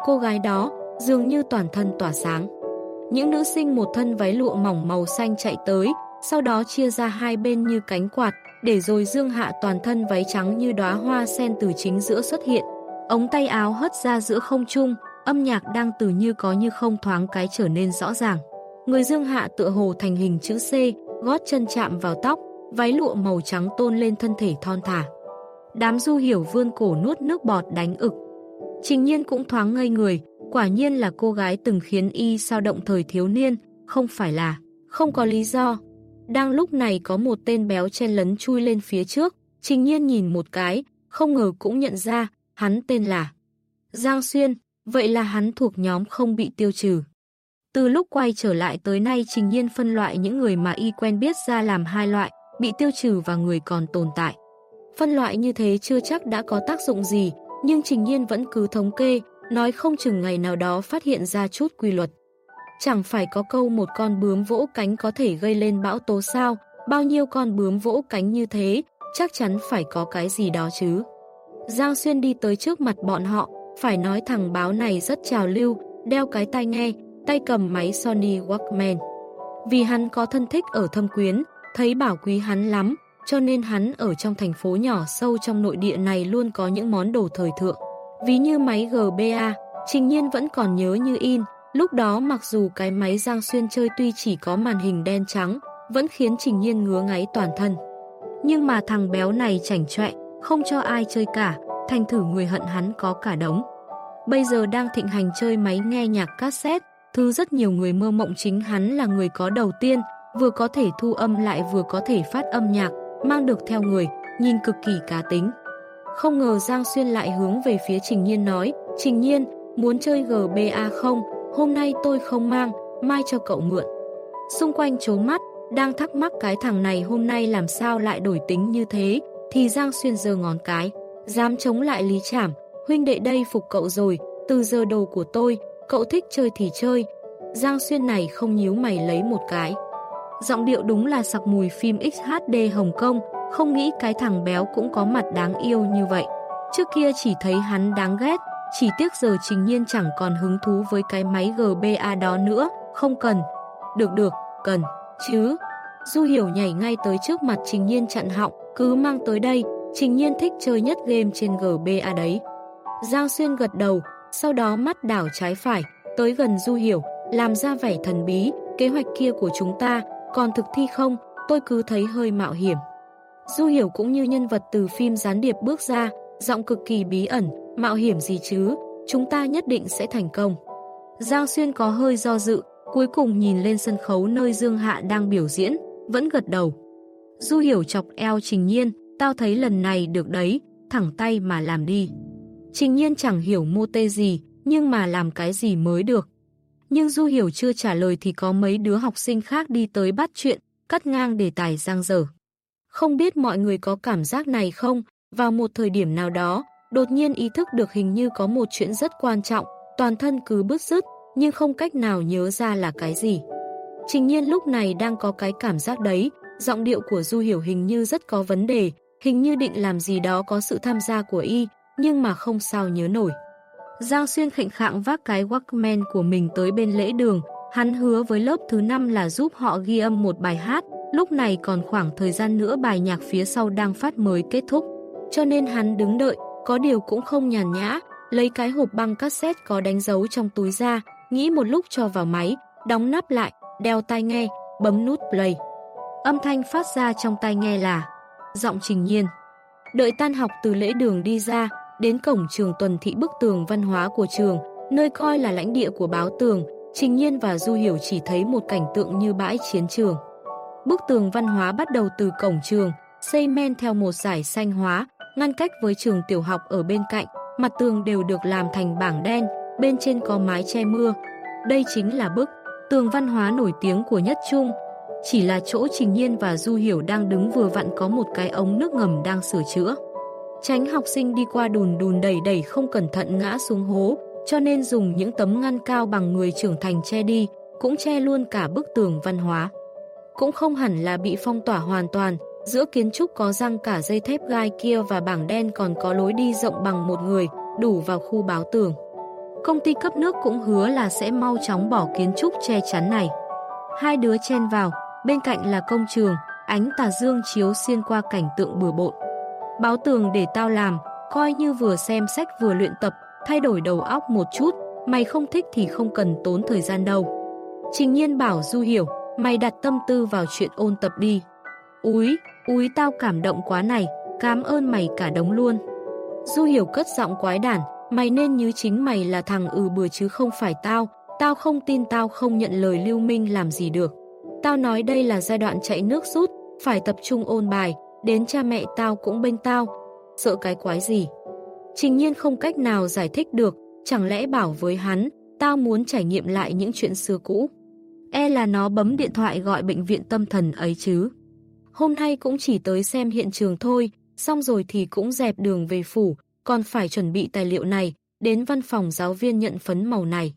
Cô gái đó dường như toàn thân tỏa sáng. Những nữ sinh một thân váy lụa mỏng màu xanh chạy tới, sau đó chia ra hai bên như cánh quạt, để rồi Dương Hạ toàn thân váy trắng như đóa hoa sen từ chính giữa xuất hiện. Ống tay áo hất ra giữa không trung, âm nhạc đang từ như có như không thoáng cái trở nên rõ ràng. Người Dương Hạ tựa hồ thành hình chữ C, gót chân chạm vào tóc, váy lụa màu trắng tôn lên thân thể thon thả. Đám du hiểu vươn cổ nuốt nước bọt đánh ực. Trình nhiên cũng thoáng ngây người, quả nhiên là cô gái từng khiến y sao động thời thiếu niên, không phải là, không có lý do. Đang lúc này có một tên béo chen lấn chui lên phía trước, trình nhiên nhìn một cái, không ngờ cũng nhận ra, hắn tên là Giang Xuyên, vậy là hắn thuộc nhóm không bị tiêu trừ. Từ lúc quay trở lại tới nay Trình Nhiên phân loại những người mà y quen biết ra làm hai loại, bị tiêu trừ và người còn tồn tại. Phân loại như thế chưa chắc đã có tác dụng gì, nhưng Trình Nhiên vẫn cứ thống kê, nói không chừng ngày nào đó phát hiện ra chút quy luật. Chẳng phải có câu một con bướm vỗ cánh có thể gây lên bão tố sao, bao nhiêu con bướm vỗ cánh như thế, chắc chắn phải có cái gì đó chứ. Giang Xuyên đi tới trước mặt bọn họ, phải nói thằng báo này rất trào lưu, đeo cái tai nghe, tay cầm máy Sony Walkman. Vì hắn có thân thích ở thâm quyến, thấy bảo quý hắn lắm, cho nên hắn ở trong thành phố nhỏ sâu trong nội địa này luôn có những món đồ thời thượng. Ví như máy GBA, Trình Nhiên vẫn còn nhớ như in, lúc đó mặc dù cái máy Giang Xuyên chơi tuy chỉ có màn hình đen trắng, vẫn khiến Trình Nhiên ngứa ngáy toàn thân. Nhưng mà thằng béo này chảnh chọe, không cho ai chơi cả, thành thử người hận hắn có cả đống. Bây giờ đang thịnh hành chơi máy nghe nhạc cassette, thứ rất nhiều người mơ mộng chính hắn là người có đầu tiên, vừa có thể thu âm lại vừa có thể phát âm nhạc, mang được theo người, nhìn cực kỳ cá tính. Không ngờ Giang Xuyên lại hướng về phía Trình Nhiên nói, Trình Nhiên, muốn chơi GBA không? Hôm nay tôi không mang, mai cho cậu mượn. Xung quanh chố mắt, đang thắc mắc cái thằng này hôm nay làm sao lại đổi tính như thế, thì Giang Xuyên giơ ngón cái, dám chống lại Lý Trảm, huynh đệ đây phục cậu rồi, từ giờ đồ của tôi, cậu thích chơi thì chơi. Giang Xuyên này không nhíu mày lấy một cái. Giọng điệu đúng là sặc mùi phim XHD Hồng Kông, không nghĩ cái thằng béo cũng có mặt đáng yêu như vậy. Trước kia chỉ thấy hắn đáng ghét, chỉ tiếc giờ trình nhiên chẳng còn hứng thú với cái máy GBA đó nữa, không cần. Được được, cần, chứ. Du Hiểu nhảy ngay tới trước mặt trình nhiên chặn họng, cứ mang tới đây, trình nhiên thích chơi nhất game trên GBA đấy. Giang Xuyên gật đầu, sau đó mắt đảo trái phải, tới gần Du Hiểu, làm ra vẻ thần bí, kế hoạch kia của chúng ta, còn thực thi không, tôi cứ thấy hơi mạo hiểm. Du Hiểu cũng như nhân vật từ phim gián điệp bước ra, giọng cực kỳ bí ẩn, mạo hiểm gì chứ, chúng ta nhất định sẽ thành công. Giang Xuyên có hơi do dự, cuối cùng nhìn lên sân khấu nơi Dương Hạ đang biểu diễn, vẫn gật đầu. Du Hiểu chọc eo Trình Nhiên, tao thấy lần này được đấy, thẳng tay mà làm đi. Trình Nhiên chẳng hiểu mô tê gì, nhưng mà làm cái gì mới được. Nhưng Du Hiểu chưa trả lời thì có mấy đứa học sinh khác đi tới bắt chuyện, cắt ngang đề tài giang dở. Không biết mọi người có cảm giác này không, vào một thời điểm nào đó, đột nhiên ý thức được hình như có một chuyện rất quan trọng, toàn thân cứ bứt rứt, nhưng không cách nào nhớ ra là cái gì. Trình nhiên lúc này đang có cái cảm giác đấy, giọng điệu của Du Hiểu hình như rất có vấn đề, hình như định làm gì đó có sự tham gia của y, nhưng mà không sao nhớ nổi. Giang Xuyên khệnh khạng vác cái Walkman của mình tới bên lễ đường, hắn hứa với lớp thứ 5 là giúp họ ghi âm một bài hát, lúc này còn khoảng thời gian nữa bài nhạc phía sau đang phát mới kết thúc. Cho nên hắn đứng đợi, có điều cũng không nhàn nhã, lấy cái hộp băng cassette có đánh dấu trong túi ra, nghĩ một lúc cho vào máy, đóng nắp lại, đeo tai nghe, bấm nút play. Âm thanh phát ra trong tai nghe là giọng trình nhiên. Đợi tan học từ lễ đường đi ra, đến cổng trường tuần thị bức tường văn hóa của trường, nơi coi là lãnh địa của báo tường, Trình Nhiên và Du Hiểu chỉ thấy một cảnh tượng như bãi chiến trường. Bức tường văn hóa bắt đầu từ cổng trường, xây men theo một giải xanh hóa, ngăn cách với trường tiểu học ở bên cạnh, mặt tường đều được làm thành bảng đen, bên trên có mái che mưa. Đây chính là bức tường văn hóa nổi tiếng của Nhất Trung. Chỉ là chỗ Trình Nhiên và Du Hiểu đang đứng vừa vặn có một cái ống nước ngầm đang sửa chữa. Tránh học sinh đi qua đùn đùn đẩy đẩy không cẩn thận ngã xuống hố, cho nên dùng những tấm ngăn cao bằng người trưởng thành che đi, cũng che luôn cả bức tường văn hóa. Cũng không hẳn là bị phong tỏa hoàn toàn, giữa kiến trúc có răng cả dây thép gai kia và bảng đen còn có lối đi rộng bằng một người, đủ vào khu báo tường. Công ty cấp nước cũng hứa là sẽ mau chóng bỏ kiến trúc che chắn này. Hai đứa chen vào, bên cạnh là công trường, ánh tà dương chiếu xuyên qua cảnh tượng bừa bộn. Báo tường để tao làm, coi như vừa xem sách vừa luyện tập, thay đổi đầu óc một chút, mày không thích thì không cần tốn thời gian đâu. Trình nhiên bảo Du hiểu, mày đặt tâm tư vào chuyện ôn tập đi. Úi, úi tao cảm động quá này, cảm ơn mày cả đống luôn. Du hiểu cất giọng quái đản, mày nên như chính mày là thằng ừ bừa chứ không phải tao, tao không tin tao không nhận lời lưu minh làm gì được. Tao nói đây là giai đoạn chạy nước rút, phải tập trung ôn bài, đến cha mẹ tao cũng bên tao, sợ cái quái gì. Trình nhiên không cách nào giải thích được, chẳng lẽ bảo với hắn, tao muốn trải nghiệm lại những chuyện xưa cũ. E là nó bấm điện thoại gọi bệnh viện tâm thần ấy chứ. Hôm nay cũng chỉ tới xem hiện trường thôi, xong rồi thì cũng dẹp đường về phủ, còn phải chuẩn bị tài liệu này, đến văn phòng giáo viên nhận phấn màu này.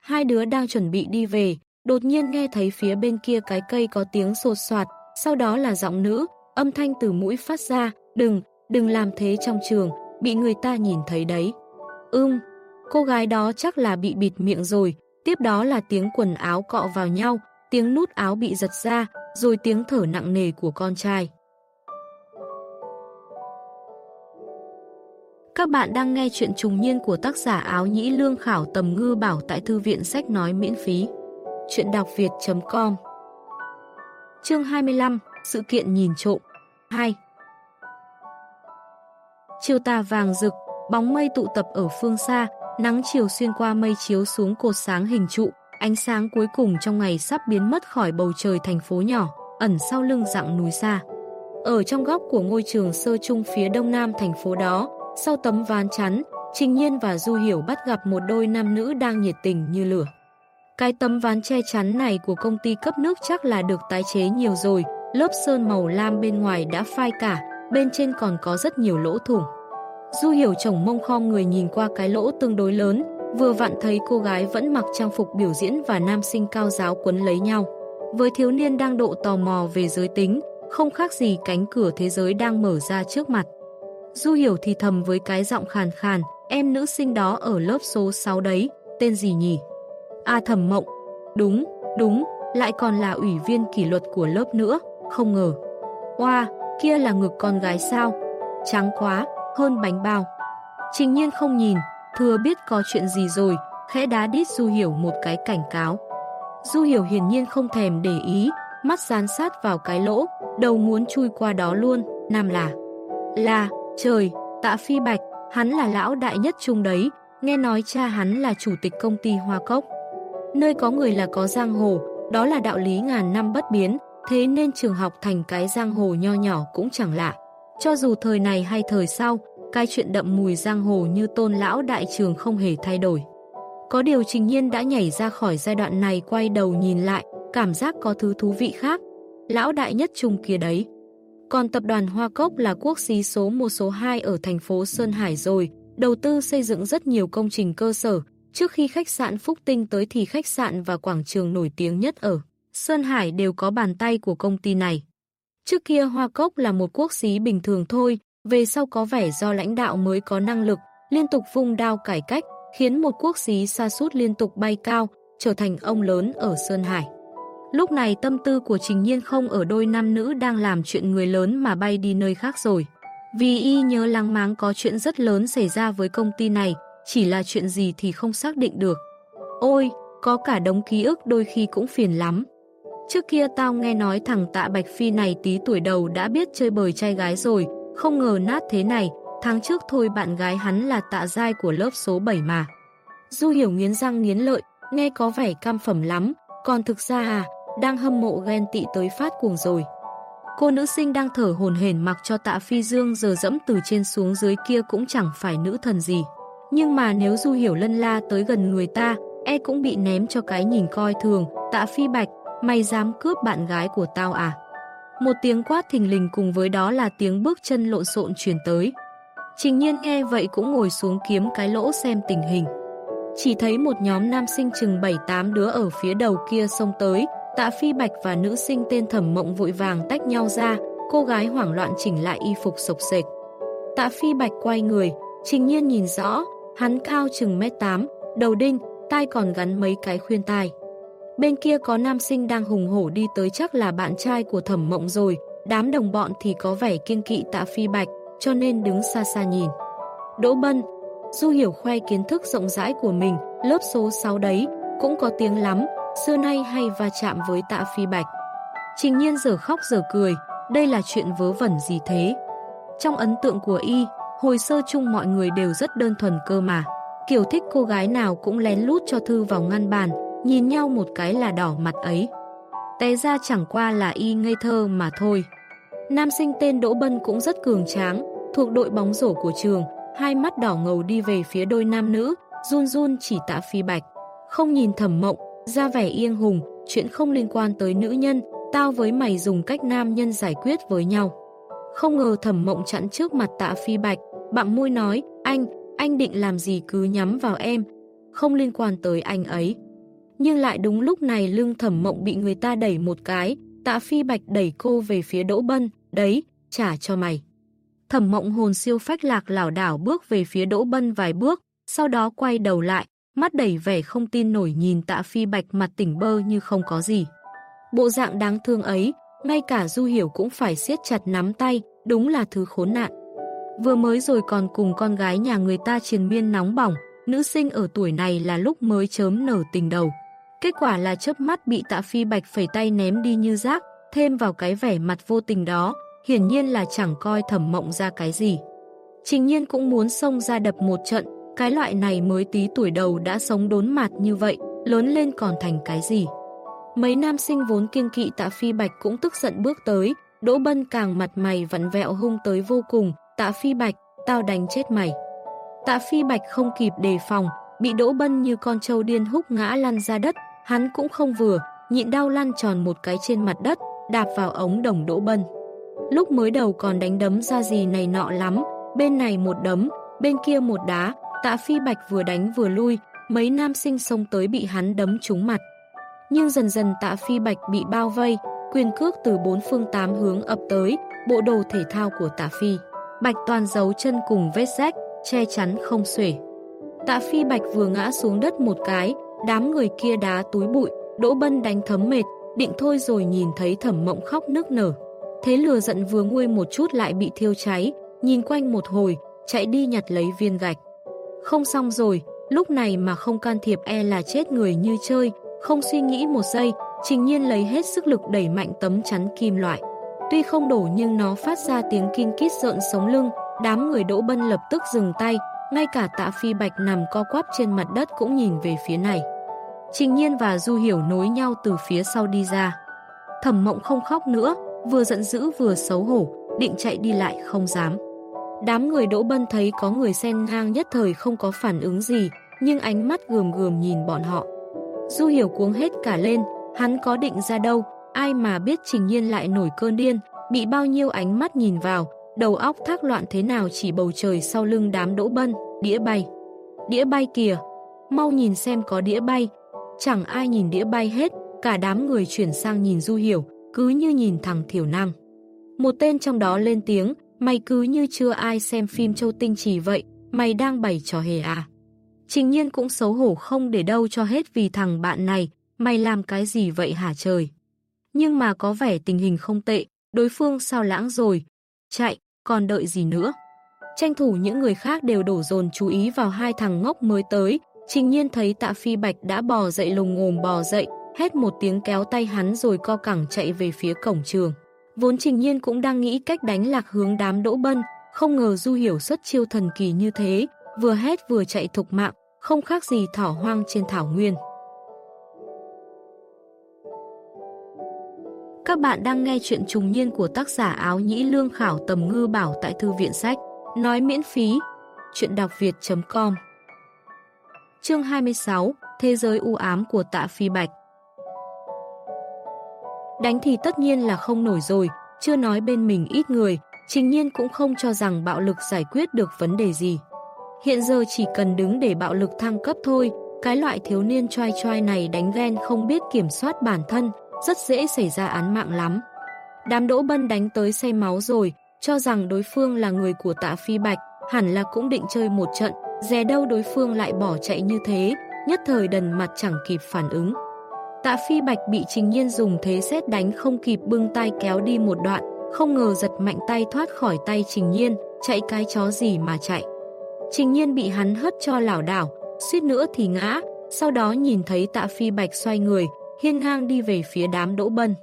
Hai đứa đang chuẩn bị đi về, đột nhiên nghe thấy phía bên kia cái cây có tiếng sột soạt, sau đó là giọng nữ, âm thanh từ mũi phát ra, đừng, đừng làm thế trong trường, bị người ta nhìn thấy đấy. Ưm, cô gái đó chắc là bị bịt miệng rồi, tiếp đó là tiếng quần áo cọ vào nhau, tiếng nút áo bị giật ra, rồi tiếng thở nặng nề của con trai. Các bạn đang nghe chuyện trùng niên của tác giả áo nhĩ lương khảo tầm ngư bảo tại thư viện sách nói miễn phí. Chuyện đọc việt.com Chương 25 Sự kiện nhìn trộm 2 Chiều tà vàng rực, bóng mây tụ tập ở phương xa, nắng chiều xuyên qua mây chiếu xuống cột sáng hình trụ, ánh sáng cuối cùng trong ngày sắp biến mất khỏi bầu trời thành phố nhỏ, ẩn sau lưng dặng núi xa. Ở trong góc của ngôi trường sơ trung phía đông nam thành phố đó, sau tấm ván chắn, Trình Nhiên và Du Hiểu bắt gặp một đôi nam nữ đang nhiệt tình như lửa. Cái tấm ván che chắn này của công ty cấp nước chắc là được tái chế nhiều rồi, lớp sơn màu lam bên ngoài đã phai cả, bên trên còn có rất nhiều lỗ thủng. Du hiểu chồng mông khom người nhìn qua cái lỗ tương đối lớn, vừa vặn thấy cô gái vẫn mặc trang phục biểu diễn và nam sinh cao giáo quấn lấy nhau. Với thiếu niên đang độ tò mò về giới tính, không khác gì cánh cửa thế giới đang mở ra trước mặt. Du hiểu thì thầm với cái giọng khàn khàn, em nữ sinh đó ở lớp số 6 đấy, tên gì nhỉ? A thầm mộng, đúng, đúng, lại còn là ủy viên kỷ luật của lớp nữa, không ngờ. Oa, kia là ngực con gái sao? Trắng quá, hơn bánh bao. Trình nhiên không nhìn, thừa biết có chuyện gì rồi, khẽ đá đít Du Hiểu một cái cảnh cáo. Du Hiểu hiển nhiên không thèm để ý, mắt dán sát vào cái lỗ, đầu muốn chui qua đó luôn, nam là. Là, trời, tạ phi bạch, hắn là lão đại nhất chung đấy, nghe nói cha hắn là chủ tịch công ty Hoa Cốc. Nơi có người là có giang hồ, đó là đạo lý ngàn năm bất biến, thế nên trường học thành cái giang hồ nho nhỏ cũng chẳng lạ. Cho dù thời này hay thời sau, cái chuyện đậm mùi giang hồ như tôn lão đại trường không hề thay đổi. Có điều trình nhiên đã nhảy ra khỏi giai đoạn này quay đầu nhìn lại, cảm giác có thứ thú vị khác. Lão đại nhất trung kia đấy. Còn tập đoàn Hoa Cốc là quốc xí số 1 số 2 ở thành phố Sơn Hải rồi, đầu tư xây dựng rất nhiều công trình cơ sở. Trước khi khách sạn Phúc Tinh tới thì khách sạn và quảng trường nổi tiếng nhất ở Sơn Hải đều có bàn tay của công ty này. Trước kia Hoa Cốc là một quốc xí bình thường thôi, về sau có vẻ do lãnh đạo mới có năng lực, liên tục vung đao cải cách, khiến một quốc xí xa sút liên tục bay cao, trở thành ông lớn ở Sơn Hải. Lúc này tâm tư của Trình Nhiên không ở đôi nam nữ đang làm chuyện người lớn mà bay đi nơi khác rồi. Vì y nhớ lăng máng có chuyện rất lớn xảy ra với công ty này, chỉ là chuyện gì thì không xác định được. Ôi, có cả đống ký ức đôi khi cũng phiền lắm. Trước kia tao nghe nói thằng tạ Bạch Phi này tí tuổi đầu đã biết chơi bời trai gái rồi, không ngờ nát thế này, tháng trước thôi bạn gái hắn là tạ giai của lớp số 7 mà. Du hiểu nghiến răng nghiến lợi, nghe có vẻ cam phẩm lắm, còn thực ra à, đang hâm mộ ghen tị tới phát cuồng rồi. Cô nữ sinh đang thở hồn hển mặc cho tạ phi dương giờ dẫm từ trên xuống dưới kia cũng chẳng phải nữ thần gì. Nhưng mà nếu Du Hiểu lân la tới gần người ta, e cũng bị ném cho cái nhìn coi thường, tạ phi bạch, mày dám cướp bạn gái của tao à? Một tiếng quát thình lình cùng với đó là tiếng bước chân lộn xộn truyền tới. Trình nhiên nghe vậy cũng ngồi xuống kiếm cái lỗ xem tình hình. Chỉ thấy một nhóm nam sinh chừng 7-8 đứa ở phía đầu kia xông tới, tạ phi bạch và nữ sinh tên thẩm mộng vội vàng tách nhau ra, cô gái hoảng loạn chỉnh lại y phục sộc sệt. Tạ phi bạch quay người, trình nhiên nhìn rõ, hắn cao chừng mét 8, đầu đinh, tai còn gắn mấy cái khuyên tai. Bên kia có nam sinh đang hùng hổ đi tới chắc là bạn trai của thẩm mộng rồi, đám đồng bọn thì có vẻ kiên kỵ tạ phi bạch, cho nên đứng xa xa nhìn. Đỗ Bân, Du Hiểu khoe kiến thức rộng rãi của mình, lớp số 6 đấy, cũng có tiếng lắm, xưa nay hay va chạm với tạ phi bạch. Trình nhiên giờ khóc giờ cười, đây là chuyện vớ vẩn gì thế? Trong ấn tượng của y, hồi sơ chung mọi người đều rất đơn thuần cơ mà. Kiểu thích cô gái nào cũng lén lút cho thư vào ngăn bàn, nhìn nhau một cái là đỏ mặt ấy. Té ra chẳng qua là y ngây thơ mà thôi. Nam sinh tên Đỗ Bân cũng rất cường tráng, thuộc đội bóng rổ của trường, hai mắt đỏ ngầu đi về phía đôi nam nữ, run run chỉ tạ phi bạch. Không nhìn thẩm mộng, ra vẻ yên hùng, chuyện không liên quan tới nữ nhân, tao với mày dùng cách nam nhân giải quyết với nhau. Không ngờ thẩm mộng chặn trước mặt tạ phi bạch, bạn môi nói, anh, anh định làm gì cứ nhắm vào em, không liên quan tới anh ấy. Nhưng lại đúng lúc này lưng thẩm mộng bị người ta đẩy một cái, tạ phi bạch đẩy cô về phía đỗ bân, đấy, trả cho mày. Thẩm mộng hồn siêu phách lạc lảo đảo bước về phía đỗ bân vài bước, sau đó quay đầu lại, mắt đẩy vẻ không tin nổi nhìn tạ phi bạch mặt tỉnh bơ như không có gì. Bộ dạng đáng thương ấy, ngay cả Du Hiểu cũng phải siết chặt nắm tay, đúng là thứ khốn nạn. Vừa mới rồi còn cùng con gái nhà người ta triền miên nóng bỏng, nữ sinh ở tuổi này là lúc mới chớm nở tình đầu. Kết quả là chớp mắt bị tạ phi bạch phẩy tay ném đi như rác, thêm vào cái vẻ mặt vô tình đó, hiển nhiên là chẳng coi thẩm mộng ra cái gì. Trình nhiên cũng muốn xông ra đập một trận, cái loại này mới tí tuổi đầu đã sống đốn mặt như vậy, lớn lên còn thành cái gì. Mấy nam sinh vốn kiên kỵ tạ phi bạch cũng tức giận bước tới, Đỗ Bân càng mặt mày vặn vẹo hung tới vô cùng, tạ phi bạch, tao đánh chết mày. Tạ phi bạch không kịp đề phòng, bị Đỗ Bân như con trâu điên húc ngã lăn ra đất, hắn cũng không vừa, nhịn đau lăn tròn một cái trên mặt đất, đạp vào ống đồng Đỗ Bân. Lúc mới đầu còn đánh đấm ra gì này nọ lắm, bên này một đấm, bên kia một đá, tạ phi bạch vừa đánh vừa lui, mấy nam sinh xông tới bị hắn đấm trúng mặt. Nhưng dần dần tạ phi bạch bị bao vây, quyền cước từ bốn phương tám hướng ập tới, bộ đồ thể thao của tạ phi. Bạch toàn giấu chân cùng vết rách, che chắn không xuể. Tạ phi bạch vừa ngã xuống đất một cái, đám người kia đá túi bụi, đỗ bân đánh thấm mệt, định thôi rồi nhìn thấy thẩm mộng khóc nước nở. Thế lừa giận vừa nguôi một chút lại bị thiêu cháy, nhìn quanh một hồi, chạy đi nhặt lấy viên gạch. Không xong rồi, lúc này mà không can thiệp e là chết người như chơi, không suy nghĩ một giây, trình nhiên lấy hết sức lực đẩy mạnh tấm chắn kim loại. Tuy không đổ nhưng nó phát ra tiếng kinh kít rợn sống lưng, đám người đỗ bân lập tức dừng tay, ngay cả tạ phi bạch nằm co quắp trên mặt đất cũng nhìn về phía này. Trình nhiên và Du Hiểu nối nhau từ phía sau đi ra. Thẩm mộng không khóc nữa, vừa giận dữ vừa xấu hổ, định chạy đi lại không dám. Đám người đỗ bân thấy có người sen ngang nhất thời không có phản ứng gì, nhưng ánh mắt gườm gườm nhìn bọn họ. Du hiểu cuống hết cả lên, hắn có định ra đâu, ai mà biết trình nhiên lại nổi cơn điên, bị bao nhiêu ánh mắt nhìn vào, đầu óc thác loạn thế nào chỉ bầu trời sau lưng đám đỗ bân, đĩa bay. Đĩa bay kìa, mau nhìn xem có đĩa bay, chẳng ai nhìn đĩa bay hết, cả đám người chuyển sang nhìn Du Hiểu, cứ như nhìn thằng Thiểu năng Một tên trong đó lên tiếng, mày cứ như chưa ai xem phim Châu Tinh Trì vậy, mày đang bày trò hề à. Trình nhiên cũng xấu hổ không để đâu cho hết vì thằng bạn này, mày làm cái gì vậy hả trời. Nhưng mà có vẻ tình hình không tệ, đối phương sao lãng rồi. Chạy, còn đợi gì nữa. Tranh thủ những người khác đều đổ dồn chú ý vào hai thằng ngốc mới tới, trình nhiên thấy tạ phi bạch đã bò dậy lùng ngồm bò dậy, hét một tiếng kéo tay hắn rồi co cẳng chạy về phía cổng trường. Vốn trình nhiên cũng đang nghĩ cách đánh lạc hướng đám đỗ bân, không ngờ Du Hiểu xuất chiêu thần kỳ như thế, vừa hét vừa chạy thục mạng, không khác gì thỏ hoang trên thảo nguyên. Các bạn đang nghe chuyện trùng niên của tác giả áo nhĩ lương khảo tầm ngư bảo tại thư viện sách. Nói miễn phí. Chuyện đọc việt.com Chương 26, Thế giới u ám của tạ phi bạch Đánh thì tất nhiên là không nổi rồi, chưa nói bên mình ít người, trình nhiên cũng không cho rằng bạo lực giải quyết được vấn đề gì. Hiện giờ chỉ cần đứng để bạo lực thăng cấp thôi, cái loại thiếu niên trai trai này đánh ghen không biết kiểm soát bản thân, rất dễ xảy ra án mạng lắm. Đám đỗ bân đánh tới say máu rồi, cho rằng đối phương là người của tạ phi bạch, hẳn là cũng định chơi một trận, dè đâu đối phương lại bỏ chạy như thế, nhất thời đần mặt chẳng kịp phản ứng. Tạ phi bạch bị trình nhiên dùng thế xét đánh không kịp bưng tay kéo đi một đoạn, không ngờ giật mạnh tay thoát khỏi tay trình nhiên, chạy cái chó gì mà chạy. Trình nhiên bị hắn hất cho lảo đảo, suýt nữa thì ngã, sau đó nhìn thấy tạ phi bạch xoay người, hiên ngang đi về phía đám đỗ bân.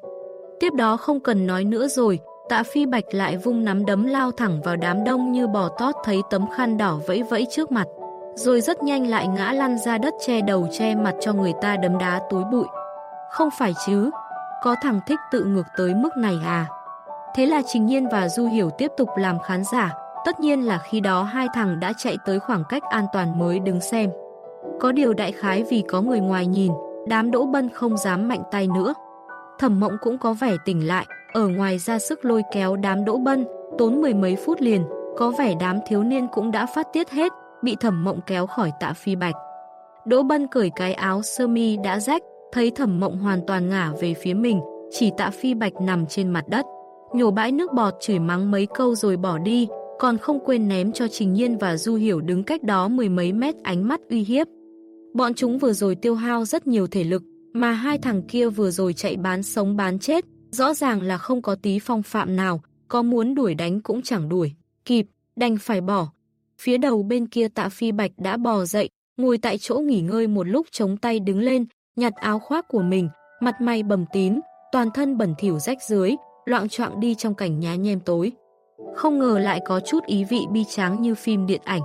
Tiếp đó không cần nói nữa rồi, tạ phi bạch lại vung nắm đấm lao thẳng vào đám đông như bò tót thấy tấm khăn đỏ vẫy vẫy trước mặt. Rồi rất nhanh lại ngã lăn ra đất che đầu che mặt cho người ta đấm đá túi bụi. Không phải chứ, có thằng thích tự ngược tới mức này à? Thế là Trình Nhiên và Du Hiểu tiếp tục làm khán giả, tất nhiên là khi đó hai thằng đã chạy tới khoảng cách an toàn mới đứng xem. Có điều đại khái vì có người ngoài nhìn, đám đỗ bân không dám mạnh tay nữa. Thẩm mộng cũng có vẻ tỉnh lại, ở ngoài ra sức lôi kéo đám đỗ bân, tốn mười mấy phút liền, có vẻ đám thiếu niên cũng đã phát tiết hết, bị thẩm mộng kéo khỏi tạ phi bạch. Đỗ bân cởi cái áo sơ mi đã rách, thấy thẩm mộng hoàn toàn ngả về phía mình, chỉ tạ phi bạch nằm trên mặt đất. Nhổ bãi nước bọt chửi mắng mấy câu rồi bỏ đi, còn không quên ném cho Trình Nhiên và Du Hiểu đứng cách đó mười mấy mét ánh mắt uy hiếp. Bọn chúng vừa rồi tiêu hao rất nhiều thể lực, mà hai thằng kia vừa rồi chạy bán sống bán chết, rõ ràng là không có tí phong phạm nào, có muốn đuổi đánh cũng chẳng đuổi, kịp, đành phải bỏ. Phía đầu bên kia tạ phi bạch đã bò dậy, ngồi tại chỗ nghỉ ngơi một lúc chống tay đứng lên, nhặt áo khoác của mình, mặt mày bầm tím, toàn thân bẩn thỉu rách dưới, loạn trọng đi trong cảnh nhá nhem tối. Không ngờ lại có chút ý vị bi tráng như phim điện ảnh.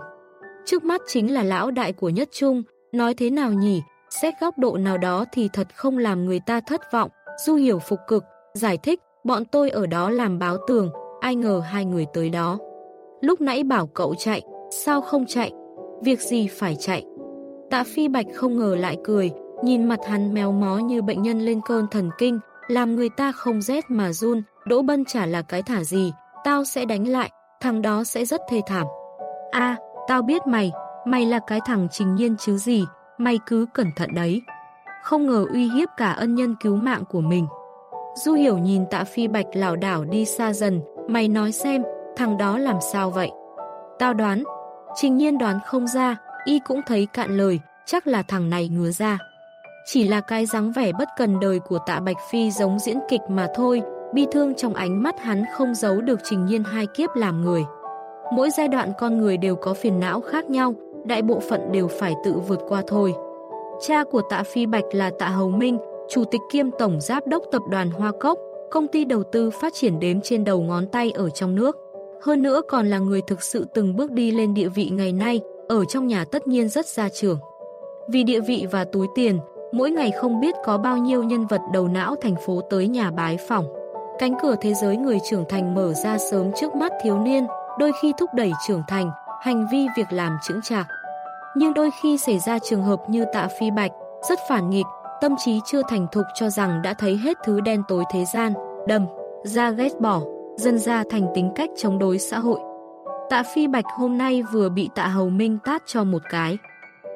Trước mắt chính là lão đại của nhất trung, nói thế nào nhỉ, xét góc độ nào đó thì thật không làm người ta thất vọng, du hiểu phục cực, giải thích, bọn tôi ở đó làm báo tường, ai ngờ hai người tới đó. Lúc nãy bảo cậu chạy, sao không chạy, việc gì phải chạy. Tạ Phi Bạch không ngờ lại cười, nhìn mặt hắn méo mó như bệnh nhân lên cơn thần kinh, làm người ta không rét mà run, Đỗ Bân chả là cái thả gì, tao sẽ đánh lại, thằng đó sẽ rất thê thảm. a tao biết mày, mày là cái thằng trình nhiên chứ gì, mày cứ cẩn thận đấy. Không ngờ uy hiếp cả ân nhân cứu mạng của mình. Du hiểu nhìn tạ phi bạch lảo đảo đi xa dần, mày nói xem, thằng đó làm sao vậy? Tao đoán, trình nhiên đoán không ra, y cũng thấy cạn lời, chắc là thằng này ngứa ra. Chỉ là cái dáng vẻ bất cần đời của tạ Bạch Phi giống diễn kịch mà thôi, bi thương trong ánh mắt hắn không giấu được trình nhiên hai kiếp làm người. Mỗi giai đoạn con người đều có phiền não khác nhau, đại bộ phận đều phải tự vượt qua thôi. Cha của tạ Phi Bạch là tạ Hầu Minh, chủ tịch kiêm tổng giám đốc tập đoàn Hoa Cốc, công ty đầu tư phát triển đếm trên đầu ngón tay ở trong nước. Hơn nữa còn là người thực sự từng bước đi lên địa vị ngày nay, ở trong nhà tất nhiên rất gia trưởng. Vì địa vị và túi tiền, mỗi ngày không biết có bao nhiêu nhân vật đầu não thành phố tới nhà bái phỏng. Cánh cửa thế giới người trưởng thành mở ra sớm trước mắt thiếu niên, đôi khi thúc đẩy trưởng thành, hành vi việc làm chững chạc. Nhưng đôi khi xảy ra trường hợp như tạ phi bạch, rất phản nghịch, tâm trí chưa thành thục cho rằng đã thấy hết thứ đen tối thế gian, đầm, ra ghét bỏ, dân ra thành tính cách chống đối xã hội. Tạ Phi Bạch hôm nay vừa bị Tạ Hầu Minh tát cho một cái.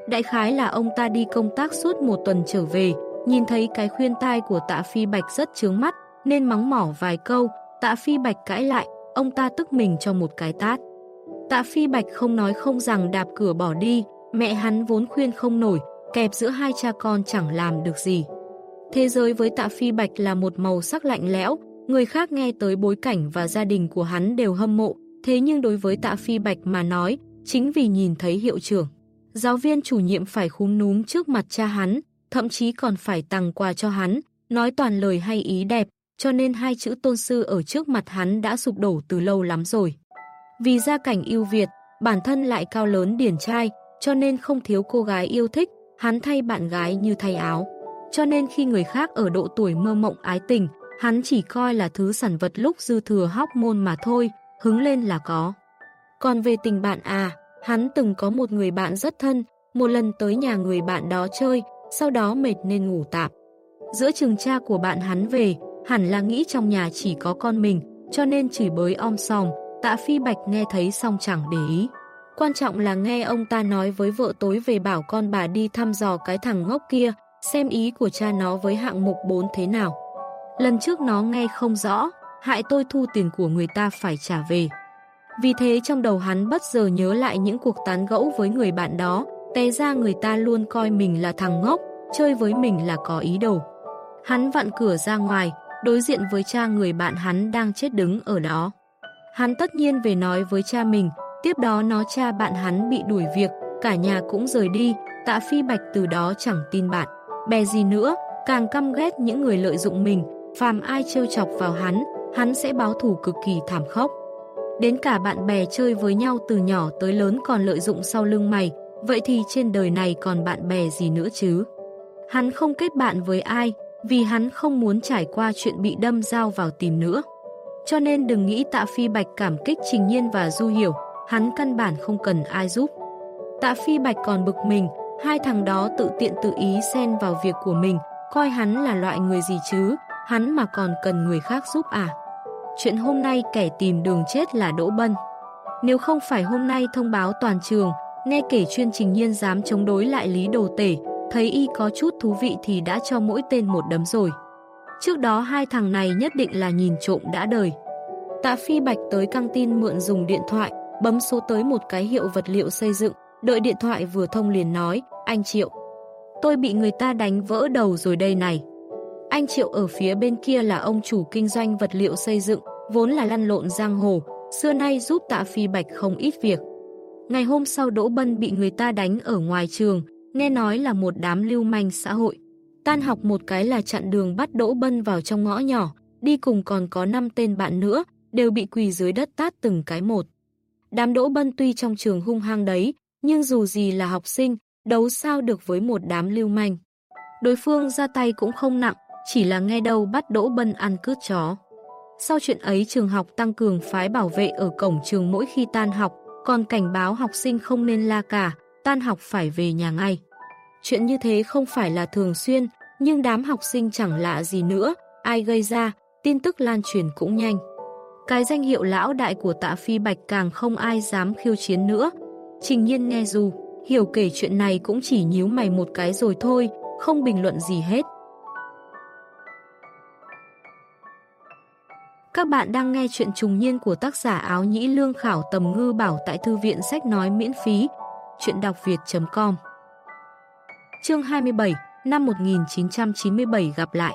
Đại khái là ông ta đi công tác suốt một tuần trở về, nhìn thấy cái khuyên tai của Tạ Phi Bạch rất chướng mắt, nên mắng mỏ vài câu, Tạ Phi Bạch cãi lại, ông ta tức mình cho một cái tát. Tạ Phi Bạch không nói không rằng đạp cửa bỏ đi, mẹ hắn vốn khuyên không nổi, kẹp giữa hai cha con chẳng làm được gì. Thế giới với Tạ Phi Bạch là một màu sắc lạnh lẽo, người khác nghe tới bối cảnh và gia đình của hắn đều hâm mộ, thế nhưng đối với Tạ Phi Bạch mà nói, chính vì nhìn thấy hiệu trưởng. Giáo viên chủ nhiệm phải khúm núm trước mặt cha hắn, thậm chí còn phải tặng quà cho hắn, nói toàn lời hay ý đẹp, cho nên hai chữ tôn sư ở trước mặt hắn đã sụp đổ từ lâu lắm rồi. Vì gia cảnh yêu Việt, bản thân lại cao lớn điển trai, cho nên không thiếu cô gái yêu thích, hắn thay bạn gái như thay áo. Cho nên khi người khác ở độ tuổi mơ mộng ái tình, hắn chỉ coi là thứ sản vật lúc dư thừa hóc môn mà thôi, hứng lên là có. Còn về tình bạn à, hắn từng có một người bạn rất thân, một lần tới nhà người bạn đó chơi, sau đó mệt nên ngủ tạm. Giữa trường cha của bạn hắn về, hẳn là nghĩ trong nhà chỉ có con mình, cho nên chửi bới om sòm, tạ phi bạch nghe thấy xong chẳng để ý. Quan trọng là nghe ông ta nói với vợ tối về bảo con bà đi thăm dò cái thằng ngốc kia, xem ý của cha nó với hạng mục 4 thế nào. Lần trước nó nghe không rõ, hại tôi thu tiền của người ta phải trả về. Vì thế trong đầu hắn bất giờ nhớ lại những cuộc tán gẫu với người bạn đó, té ra người ta luôn coi mình là thằng ngốc, chơi với mình là có ý đồ. Hắn vặn cửa ra ngoài, đối diện với cha người bạn hắn đang chết đứng ở đó. Hắn tất nhiên về nói với cha mình, tiếp đó nó cha bạn hắn bị đuổi việc, cả nhà cũng rời đi, tạ phi bạch từ đó chẳng tin bạn. Bè gì nữa, càng căm ghét những người lợi dụng mình, phàm ai trêu chọc vào hắn, hắn sẽ báo thủ cực kỳ thảm khốc. Đến cả bạn bè chơi với nhau từ nhỏ tới lớn còn lợi dụng sau lưng mày, vậy thì trên đời này còn bạn bè gì nữa chứ? Hắn không kết bạn với ai, vì hắn không muốn trải qua chuyện bị đâm dao vào tìm nữa. Cho nên đừng nghĩ tạ phi bạch cảm kích Trình Nhiên và Du Hiểu, hắn căn bản không cần ai giúp. Tạ phi bạch còn bực mình, hai thằng đó tự tiện tự ý xen vào việc của mình, coi hắn là loại người gì chứ, hắn mà còn cần người khác giúp à. Chuyện hôm nay kẻ tìm đường chết là Đỗ Bân. Nếu không phải hôm nay thông báo toàn trường, nghe kể chuyên trình nhiên dám chống đối lại Lý Đồ Tể, thấy y có chút thú vị thì đã cho mỗi tên một đấm rồi. Trước đó hai thằng này nhất định là nhìn trộm đã đời. Tạ Phi Bạch tới căng tin mượn dùng điện thoại, bấm số tới một cái hiệu vật liệu xây dựng, đợi điện thoại vừa thông liền nói, anh Triệu. Tôi bị người ta đánh vỡ đầu rồi đây này. Anh Triệu ở phía bên kia là ông chủ kinh doanh vật liệu xây dựng, vốn là lăn lộn giang hồ, xưa nay giúp tạ phi bạch không ít việc. Ngày hôm sau Đỗ Bân bị người ta đánh ở ngoài trường, nghe nói là một đám lưu manh xã hội. Tan học một cái là chặn đường bắt Đỗ Bân vào trong ngõ nhỏ, đi cùng còn có 5 tên bạn nữa, đều bị quỳ dưới đất tát từng cái một. Đám Đỗ Bân tuy trong trường hung hăng đấy, nhưng dù gì là học sinh, đấu sao được với một đám lưu manh. Đối phương ra tay cũng không nặng, chỉ là nghe đâu bắt Đỗ Bân ăn cướp chó. Sau chuyện ấy trường học tăng cường phái bảo vệ ở cổng trường mỗi khi tan học, còn cảnh báo học sinh không nên la cả, tan học phải về nhà ngay. Chuyện như thế không phải là thường xuyên, nhưng đám học sinh chẳng lạ gì nữa, ai gây ra, tin tức lan truyền cũng nhanh. Cái danh hiệu lão đại của tạ phi bạch càng không ai dám khiêu chiến nữa. Trình nhiên nghe dù, hiểu kể chuyện này cũng chỉ nhíu mày một cái rồi thôi, không bình luận gì hết. Các bạn đang nghe chuyện trùng niên của tác giả áo nhĩ lương khảo tầm ngư bảo tại thư viện sách nói miễn phí. Chuyện đọc việt.com Chương 27, năm 1997 gặp lại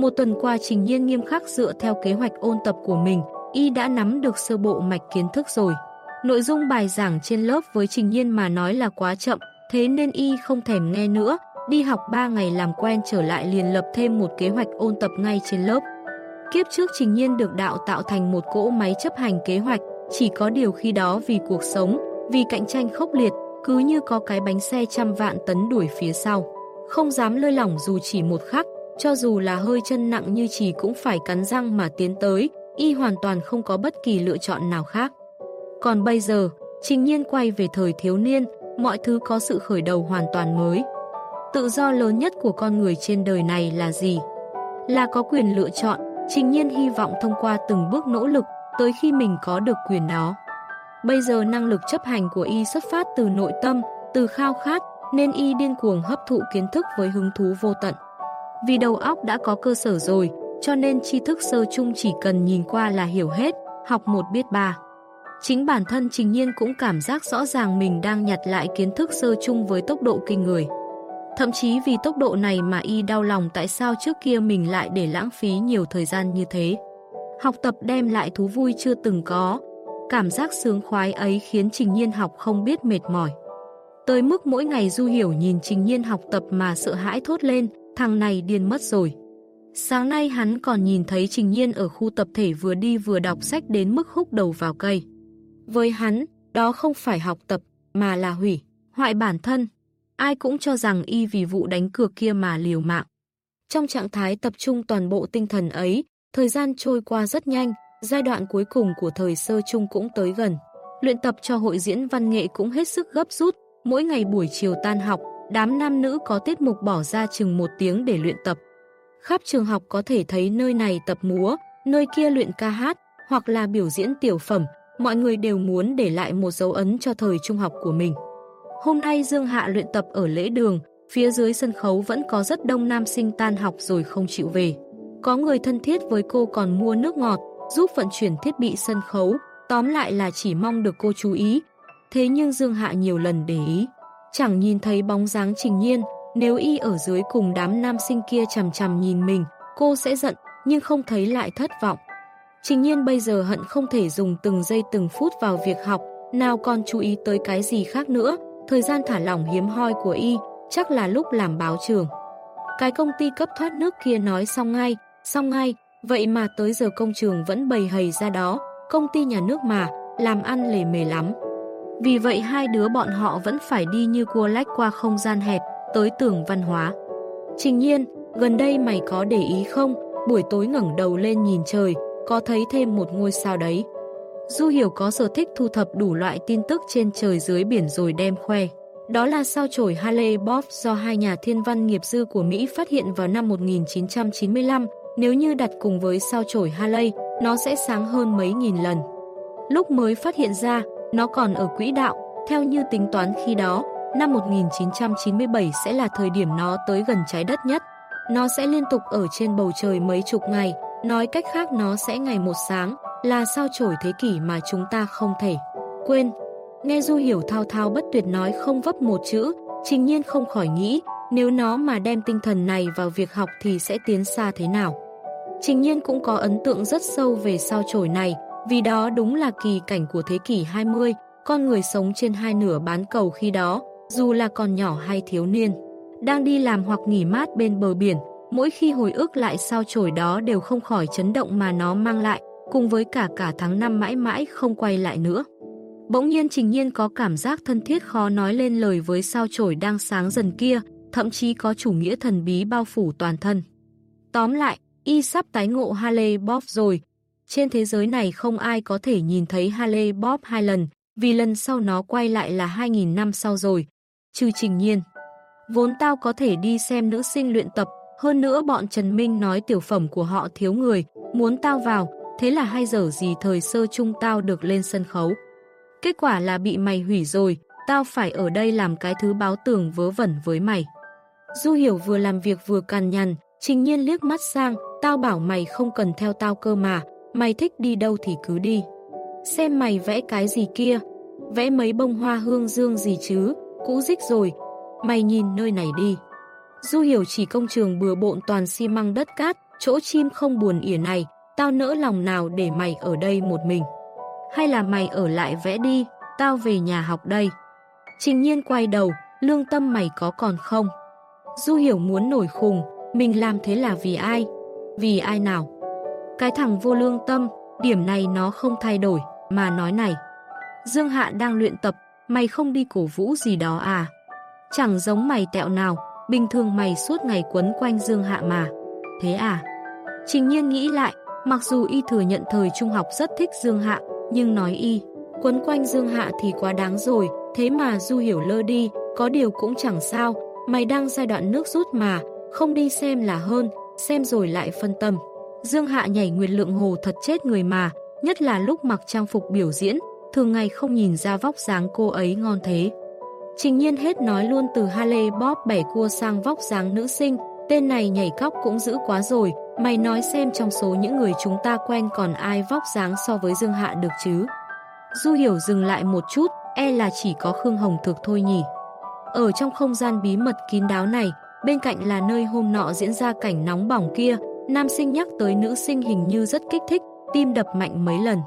một tuần qua Trình Nhiên nghiêm khắc dựa theo kế hoạch ôn tập của mình, y đã nắm được sơ bộ mạch kiến thức rồi. Nội dung bài giảng trên lớp với Trình Nhiên mà nói là quá chậm, thế nên y không thèm nghe nữa, đi học 3 ngày làm quen trở lại liền lập thêm một kế hoạch ôn tập ngay trên lớp. Kiếp trước Trình Nhiên được đạo tạo thành một cỗ máy chấp hành kế hoạch, chỉ có điều khi đó vì cuộc sống, vì cạnh tranh khốc liệt, cứ như có cái bánh xe trăm vạn tấn đuổi phía sau. Không dám lơi lỏng dù chỉ một khắc, cho dù là hơi chân nặng như chỉ cũng phải cắn răng mà tiến tới, y hoàn toàn không có bất kỳ lựa chọn nào khác. Còn bây giờ, Trình Nhiên quay về thời thiếu niên, mọi thứ có sự khởi đầu hoàn toàn mới. Tự do lớn nhất của con người trên đời này là gì? Là có quyền lựa chọn, Trình Nhiên hy vọng thông qua từng bước nỗ lực tới khi mình có được quyền đó. Bây giờ năng lực chấp hành của y xuất phát từ nội tâm, từ khao khát, nên y điên cuồng hấp thụ kiến thức với hứng thú vô tận. Vì đầu óc đã có cơ sở rồi, cho nên tri thức sơ chung chỉ cần nhìn qua là hiểu hết, học một biết ba. Chính bản thân Trình Nhiên cũng cảm giác rõ ràng mình đang nhặt lại kiến thức sơ chung với tốc độ kinh người. Thậm chí vì tốc độ này mà y đau lòng tại sao trước kia mình lại để lãng phí nhiều thời gian như thế. Học tập đem lại thú vui chưa từng có. Cảm giác sướng khoái ấy khiến Trình Nhiên học không biết mệt mỏi. Tới mức mỗi ngày Du Hiểu nhìn Trình Nhiên học tập mà sợ hãi thốt lên, thằng này điên mất rồi. Sáng nay hắn còn nhìn thấy Trình Nhiên ở khu tập thể vừa đi vừa đọc sách đến mức húc đầu vào cây. Với hắn, đó không phải học tập, mà là hủy, hoại bản thân, ai cũng cho rằng y vì vụ đánh cược kia mà liều mạng. Trong trạng thái tập trung toàn bộ tinh thần ấy, thời gian trôi qua rất nhanh, giai đoạn cuối cùng của thời sơ chung cũng tới gần. luyện tập cho hội diễn văn nghệ cũng hết sức gấp rút, mỗi ngày buổi chiều tan học, đám nam nữ có tiết mục bỏ ra chừng một tiếng để luyện tập. Khắp trường học có thể thấy nơi này tập múa, nơi kia luyện ca hát, hoặc là biểu diễn tiểu phẩm, mọi người đều muốn để lại một dấu ấn cho thời trung học của mình. Hôm nay Dương Hạ luyện tập ở lễ đường, phía dưới sân khấu vẫn có rất đông nam sinh tan học rồi không chịu về. Có người thân thiết với cô còn mua nước ngọt, giúp vận chuyển thiết bị sân khấu, tóm lại là chỉ mong được cô chú ý. Thế nhưng Dương Hạ nhiều lần để ý, chẳng nhìn thấy bóng dáng trình nhiên, nếu y ở dưới cùng đám nam sinh kia chầm chầm nhìn mình, cô sẽ giận, nhưng không thấy lại thất vọng. Trình nhiên bây giờ hận không thể dùng từng giây từng phút vào việc học, nào còn chú ý tới cái gì khác nữa, thời gian thả lỏng hiếm hoi của y, chắc là lúc làm báo trường. Cái công ty cấp thoát nước kia nói xong ngay, xong ngay, vậy mà tới giờ công trường vẫn bầy hầy ra đó, công ty nhà nước mà, làm ăn lề mề lắm. Vì vậy hai đứa bọn họ vẫn phải đi như cua lách qua không gian hẹp, tới tường văn hóa. Trình nhiên, gần đây mày có để ý không, buổi tối ngẩng đầu lên nhìn trời, có thấy thêm một ngôi sao đấy. Du Hiểu có sở thích thu thập đủ loại tin tức trên trời dưới biển rồi đem khoe. Đó là sao chổi Halley Bob do hai nhà thiên văn nghiệp dư của Mỹ phát hiện vào năm 1995. Nếu như đặt cùng với sao chổi Halley, nó sẽ sáng hơn mấy nghìn lần. Lúc mới phát hiện ra, nó còn ở quỹ đạo, theo như tính toán khi đó, năm 1997 sẽ là thời điểm nó tới gần trái đất nhất. Nó sẽ liên tục ở trên bầu trời mấy chục ngày, nói cách khác nó sẽ ngày một sáng, là sao chổi thế kỷ mà chúng ta không thể quên. Nghe Du Hiểu thao thao bất tuyệt nói không vấp một chữ, trình nhiên không khỏi nghĩ, nếu nó mà đem tinh thần này vào việc học thì sẽ tiến xa thế nào. Trình nhiên cũng có ấn tượng rất sâu về sao chổi này, vì đó đúng là kỳ cảnh của thế kỷ 20, con người sống trên hai nửa bán cầu khi đó, dù là còn nhỏ hay thiếu niên. Đang đi làm hoặc nghỉ mát bên bờ biển, mỗi khi hồi ức lại sao chổi đó đều không khỏi chấn động mà nó mang lại, cùng với cả cả tháng năm mãi mãi không quay lại nữa. Bỗng nhiên Trình Nhiên có cảm giác thân thiết khó nói lên lời với sao chổi đang sáng dần kia, thậm chí có chủ nghĩa thần bí bao phủ toàn thân. Tóm lại, y sắp tái ngộ Haley Bob rồi. Trên thế giới này không ai có thể nhìn thấy Harley Bob hai lần, vì lần sau nó quay lại là 2.000 năm sau rồi. Trừ Trình Nhiên. Vốn tao có thể đi xem nữ sinh luyện tập, hơn nữa bọn Trần Minh nói tiểu phẩm của họ thiếu người, muốn tao vào, thế là hai giờ gì thời sơ chung tao được lên sân khấu. Kết quả là bị mày hủy rồi, tao phải ở đây làm cái thứ báo tường vớ vẩn với mày. Du Hiểu vừa làm việc vừa cằn nhằn, trình nhiên liếc mắt sang, tao bảo mày không cần theo tao cơ mà, mày thích đi đâu thì cứ đi. Xem mày vẽ cái gì kia, vẽ mấy bông hoa hương dương gì chứ, cũ dích rồi, mày nhìn nơi này đi. Du Hiểu chỉ công trường bừa bộn toàn xi măng đất cát, chỗ chim không buồn ỉa này, tao nỡ lòng nào để mày ở đây một mình. Hay là mày ở lại vẽ đi, tao về nhà học đây. Trình nhiên quay đầu, lương tâm mày có còn không? Du hiểu muốn nổi khùng, mình làm thế là vì ai? Vì ai nào? Cái thằng vô lương tâm, điểm này nó không thay đổi, mà nói này. Dương Hạ đang luyện tập, mày không đi cổ vũ gì đó à? Chẳng giống mày tẹo nào, bình thường mày suốt ngày quấn quanh Dương Hạ mà. Thế à? Trình nhiên nghĩ lại, mặc dù y thừa nhận thời trung học rất thích Dương Hạ, nhưng nói y, quấn quanh Dương Hạ thì quá đáng rồi, thế mà Du hiểu lơ đi, có điều cũng chẳng sao, mày đang giai đoạn nước rút mà, không đi xem là hơn, xem rồi lại phân tâm. Dương Hạ nhảy nguyệt lượng hồ thật chết người mà, nhất là lúc mặc trang phục biểu diễn, thường ngày không nhìn ra vóc dáng cô ấy ngon thế. Trình nhiên hết nói luôn từ Halle Bob bẻ cua sang vóc dáng nữ sinh, tên này nhảy cóc cũng dữ quá rồi, mày nói xem trong số những người chúng ta quen còn ai vóc dáng so với Dương Hạ được chứ. Du hiểu dừng lại một chút, e là chỉ có Khương Hồng Thực thôi nhỉ. Ở trong không gian bí mật kín đáo này, bên cạnh là nơi hôm nọ diễn ra cảnh nóng bỏng kia, nam sinh nhắc tới nữ sinh hình như rất kích thích, tim đập mạnh mấy lần.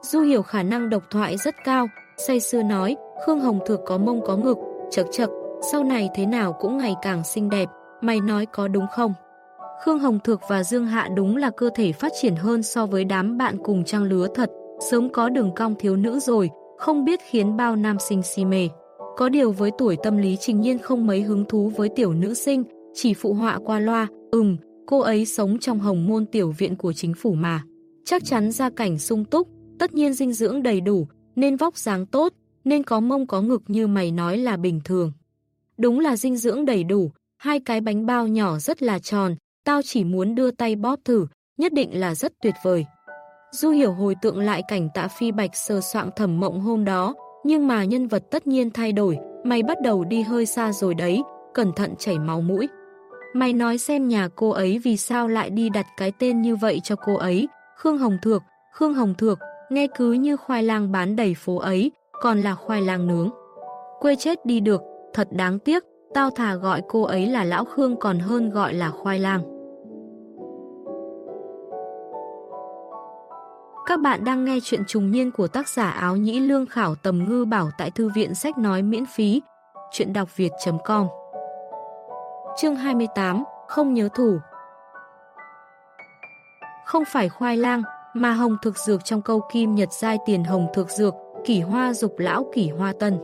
Du hiểu khả năng độc thoại rất cao, say sưa nói, Khương Hồng Thược có mông có ngực, chật chật, sau này thế nào cũng ngày càng xinh đẹp, mày nói có đúng không? Khương Hồng Thược và Dương Hạ đúng là cơ thể phát triển hơn so với đám bạn cùng trang lứa thật, sớm có đường cong thiếu nữ rồi, không biết khiến bao nam sinh si mê. Có điều với tuổi tâm lý trình nhiên không mấy hứng thú với tiểu nữ sinh, chỉ phụ họa qua loa, ừm, cô ấy sống trong hồng môn tiểu viện của chính phủ mà. Chắc chắn gia cảnh sung túc, tất nhiên dinh dưỡng đầy đủ, nên vóc dáng tốt, nên có mông có ngực như mày nói là bình thường. Đúng là dinh dưỡng đầy đủ, hai cái bánh bao nhỏ rất là tròn, tao chỉ muốn đưa tay bóp thử, nhất định là rất tuyệt vời. Du hiểu hồi tượng lại cảnh tạ phi bạch sờ soạn thẩm mộng hôm đó, nhưng mà nhân vật tất nhiên thay đổi, mày bắt đầu đi hơi xa rồi đấy, cẩn thận chảy máu mũi. Mày nói xem nhà cô ấy vì sao lại đi đặt cái tên như vậy cho cô ấy, Khương Hồng Thược, Khương Hồng Thược, nghe cứ như khoai lang bán đầy phố ấy, còn là khoai lang nướng. Quê chết đi được, thật đáng tiếc, tao thà gọi cô ấy là Lão Khương còn hơn gọi là khoai lang. Các bạn đang nghe chuyện trùng niên của tác giả áo nhĩ lương khảo tầm ngư bảo tại thư viện sách nói miễn phí. Chuyện đọc việt.com Chương 28 Không nhớ thủ Không phải khoai lang, mà hồng thực dược trong câu kim nhật giai tiền hồng thực dược, kỷ hoa dục lão kỷ hoa tân.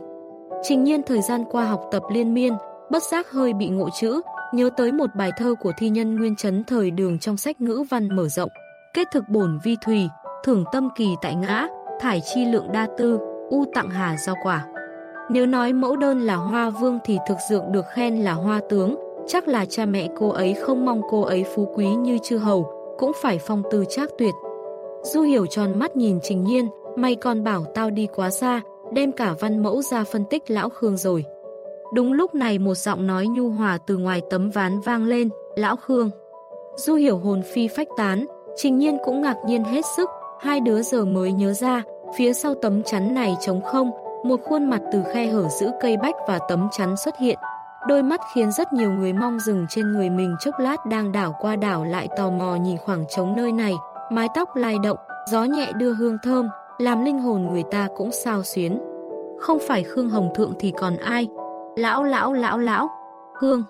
Trình nhiên thời gian qua học tập liên miên, bất giác hơi bị ngộ chữ, nhớ tới một bài thơ của thi nhân Nguyên Trấn thời đường trong sách ngữ văn mở rộng. Kết thực bổn vi thùy, thưởng tâm kỳ tại ngã, thải chi lượng đa tư, u tặng hà do quả. Nếu nói mẫu đơn là hoa vương thì thực dược được khen là hoa tướng, chắc là cha mẹ cô ấy không mong cô ấy phú quý như chư hầu, cũng phải phong tư trác tuyệt. Du hiểu tròn mắt nhìn Trình Nhiên, mày còn bảo tao đi quá xa, đem cả văn mẫu ra phân tích lão Khương rồi. Đúng lúc này một giọng nói nhu hòa từ ngoài tấm ván vang lên, lão Khương. Du hiểu hồn phi phách tán, Trình Nhiên cũng ngạc nhiên hết sức, hai đứa giờ mới nhớ ra, phía sau tấm chắn này trống không, một khuôn mặt từ khe hở giữ cây bách và tấm chắn xuất hiện. Đôi mắt khiến rất nhiều người mong dừng trên người mình chốc lát đang đảo qua đảo lại tò mò nhìn khoảng trống nơi này, mái tóc lay động, gió nhẹ đưa hương thơm, làm linh hồn người ta cũng sao xuyến. Không phải Khương Hồng Thượng thì còn ai? Lão lão lão lão, Hương.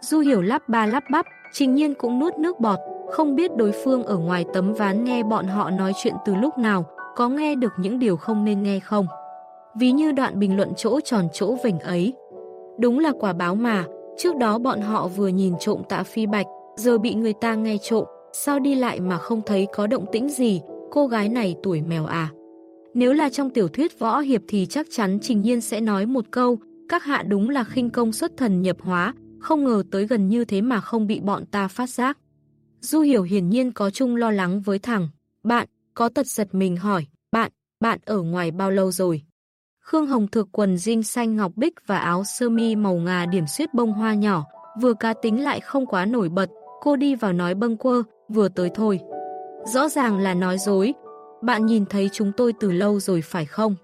Du hiểu lắp ba lắp bắp, trình nhiên cũng nuốt nước bọt, không biết đối phương ở ngoài tấm ván nghe bọn họ nói chuyện từ lúc nào, có nghe được những điều không nên nghe không. Ví như đoạn bình luận chỗ tròn chỗ vỉnh ấy. Đúng là quả báo mà, trước đó bọn họ vừa nhìn trộm tạ phi bạch, giờ bị người ta nghe trộm, sao đi lại mà không thấy có động tĩnh gì, cô gái này tuổi mèo à. Nếu là trong tiểu thuyết võ hiệp thì chắc chắn Trình Nhiên sẽ nói một câu, các hạ đúng là khinh công xuất thần nhập hóa, không ngờ tới gần như thế mà không bị bọn ta phát giác. Du Hiểu hiển nhiên có chung lo lắng với thằng. Bạn, có tật giật mình hỏi, bạn, bạn ở ngoài bao lâu rồi? Khương Hồng thực quần jean xanh ngọc bích và áo sơ mi màu ngà điểm xuyết bông hoa nhỏ, vừa cá tính lại không quá nổi bật, cô đi vào nói bâng quơ, vừa tới thôi. Rõ ràng là nói dối, bạn nhìn thấy chúng tôi từ lâu rồi phải không?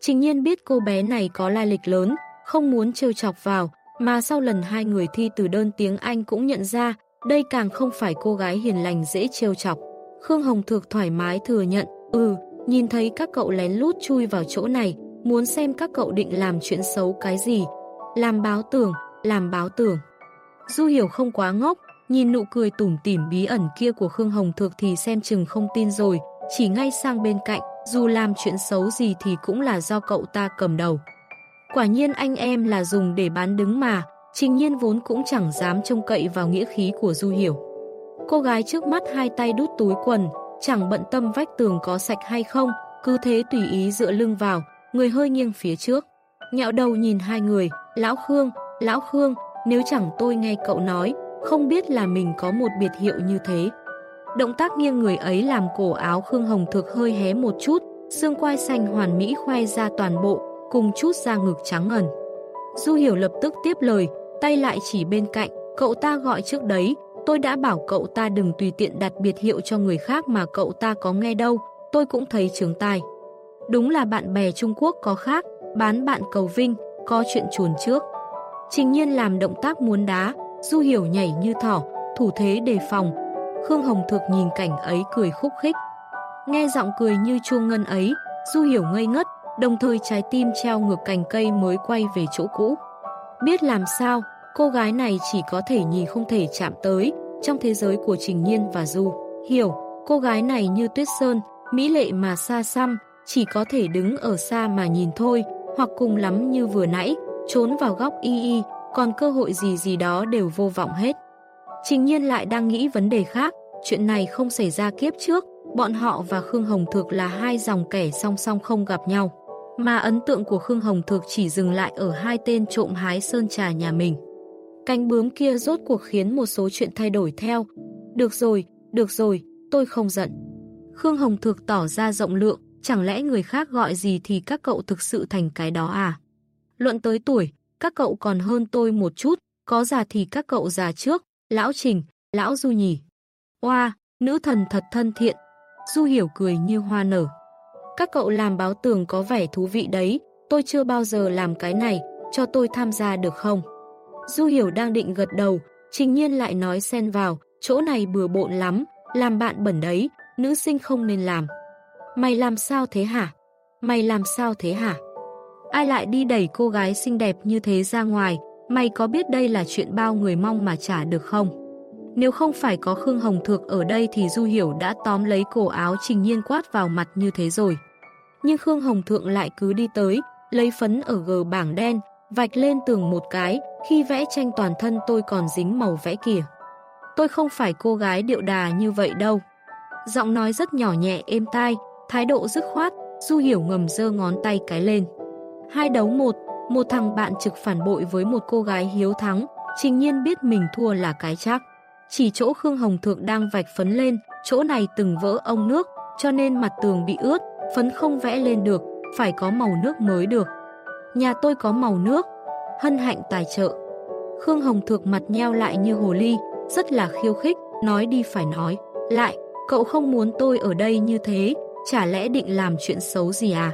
Trình nhiên biết cô bé này có lai lịch lớn, không muốn trêu chọc vào, mà sau lần hai người thi từ đơn tiếng Anh cũng nhận ra đây càng không phải cô gái hiền lành dễ trêu chọc. Khương Hồng Thược thoải mái thừa nhận, ừ, nhìn thấy các cậu lén lút chui vào chỗ này, muốn xem các cậu định làm chuyện xấu cái gì. Làm báo tưởng, làm báo tưởng. Du hiểu không quá ngốc, nhìn nụ cười tủm tỉm bí ẩn kia của Khương Hồng Thược thì xem chừng không tin rồi, chỉ ngay sang bên cạnh, dù làm chuyện xấu gì thì cũng là do cậu ta cầm đầu. Quả nhiên anh em là dùng để bán đứng mà, Trình nhiên vốn cũng chẳng dám trông cậy vào nghĩa khí của Du Hiểu. Cô gái trước mắt hai tay đút túi quần, chẳng bận tâm vách tường có sạch hay không, cứ thế tùy ý dựa lưng vào, người hơi nghiêng phía trước. Nhạo đầu nhìn hai người, Lão Khương, Lão Khương, nếu chẳng tôi nghe cậu nói, không biết là mình có một biệt hiệu như thế. Động tác nghiêng người ấy làm cổ áo Khương Hồng thực hơi hé một chút, xương quai xanh hoàn mỹ khoe ra toàn bộ, cùng chút da ngực trắng ngần. Du Hiểu lập tức tiếp lời, tay lại chỉ bên cạnh, cậu ta gọi trước đấy, tôi đã bảo cậu ta đừng tùy tiện đặt biệt hiệu cho người khác mà cậu ta có nghe đâu, tôi cũng thấy trướng tai. Đúng là bạn bè Trung Quốc có khác, bán bạn cầu vinh, có chuyện chuồn trước. Trình nhiên làm động tác muốn đá, Du Hiểu nhảy như thỏ, thủ thế đề phòng. Khương Hồng thược nhìn cảnh ấy cười khúc khích. Nghe giọng cười như chuông ngân ấy, Du Hiểu ngây ngất, đồng thời trái tim treo ngược cành cây mới quay về chỗ cũ. Biết làm sao, cô gái này chỉ có thể nhìn không thể chạm tới trong thế giới của Trình Nhiên và Du. Hiểu, cô gái này như tuyết sơn, mỹ lệ mà xa xăm, chỉ có thể đứng ở xa mà nhìn thôi, hoặc cùng lắm như vừa nãy, trốn vào góc y y, còn cơ hội gì gì đó đều vô vọng hết. Trình Nhiên lại đang nghĩ vấn đề khác, chuyện này không xảy ra kiếp trước, bọn họ và Khương Hồng Thược là hai dòng kẻ song song không gặp nhau. Mà ấn tượng của Khương Hồng Thược chỉ dừng lại ở hai tên trộm hái sơn trà nhà mình. Cánh bướm kia rốt cuộc khiến một số chuyện thay đổi theo. Được rồi, được rồi, tôi không giận. Khương Hồng Thược tỏ ra rộng lượng, chẳng lẽ người khác gọi gì thì các cậu thực sự thành cái đó à? Luận tới tuổi, các cậu còn hơn tôi một chút, có già thì các cậu già trước, lão Trình, lão Du nhỉ. Oa, nữ thần thật thân thiện. Du hiểu cười như hoa nở. Các cậu làm báo tường có vẻ thú vị đấy, tôi chưa bao giờ làm cái này, cho tôi tham gia được không? Du hiểu đang định gật đầu, trình nhiên lại nói xen vào, chỗ này bừa bộn lắm, làm bạn bẩn đấy, nữ sinh không nên làm. Mày làm sao thế hả? Mày làm sao thế hả? Ai lại đi đẩy cô gái xinh đẹp như thế ra ngoài, mày có biết đây là chuyện bao người mong mà trả được không? Nếu không phải có Khương Hồng Thược ở đây thì Du Hiểu đã tóm lấy cổ áo Trình Nhiên quát vào mặt như thế rồi. Nhưng Khương Hồng Thượng lại cứ đi tới, lấy phấn ở gờ bảng đen, vạch lên tường một cái, khi vẽ tranh toàn thân tôi còn dính màu vẽ kìa. Tôi không phải cô gái điệu đà như vậy đâu. Giọng nói rất nhỏ nhẹ êm tai, thái độ dứt khoát, Du Hiểu ngầm dơ ngón tay cái lên. Hai đấu một, một thằng bạn trực phản bội với một cô gái hiếu thắng, trình nhiên biết mình thua là cái chắc. Chỉ chỗ Khương Hồng Thượng đang vạch phấn lên, chỗ này từng vỡ ông nước, cho nên mặt tường bị ướt, phấn không vẽ lên được, phải có màu nước mới được. Nhà tôi có màu nước, hân hạnh tài trợ. Khương Hồng Thược mặt nheo lại như hồ ly, rất là khiêu khích, nói đi phải nói. Lại, cậu không muốn tôi ở đây như thế, chả lẽ định làm chuyện xấu gì à?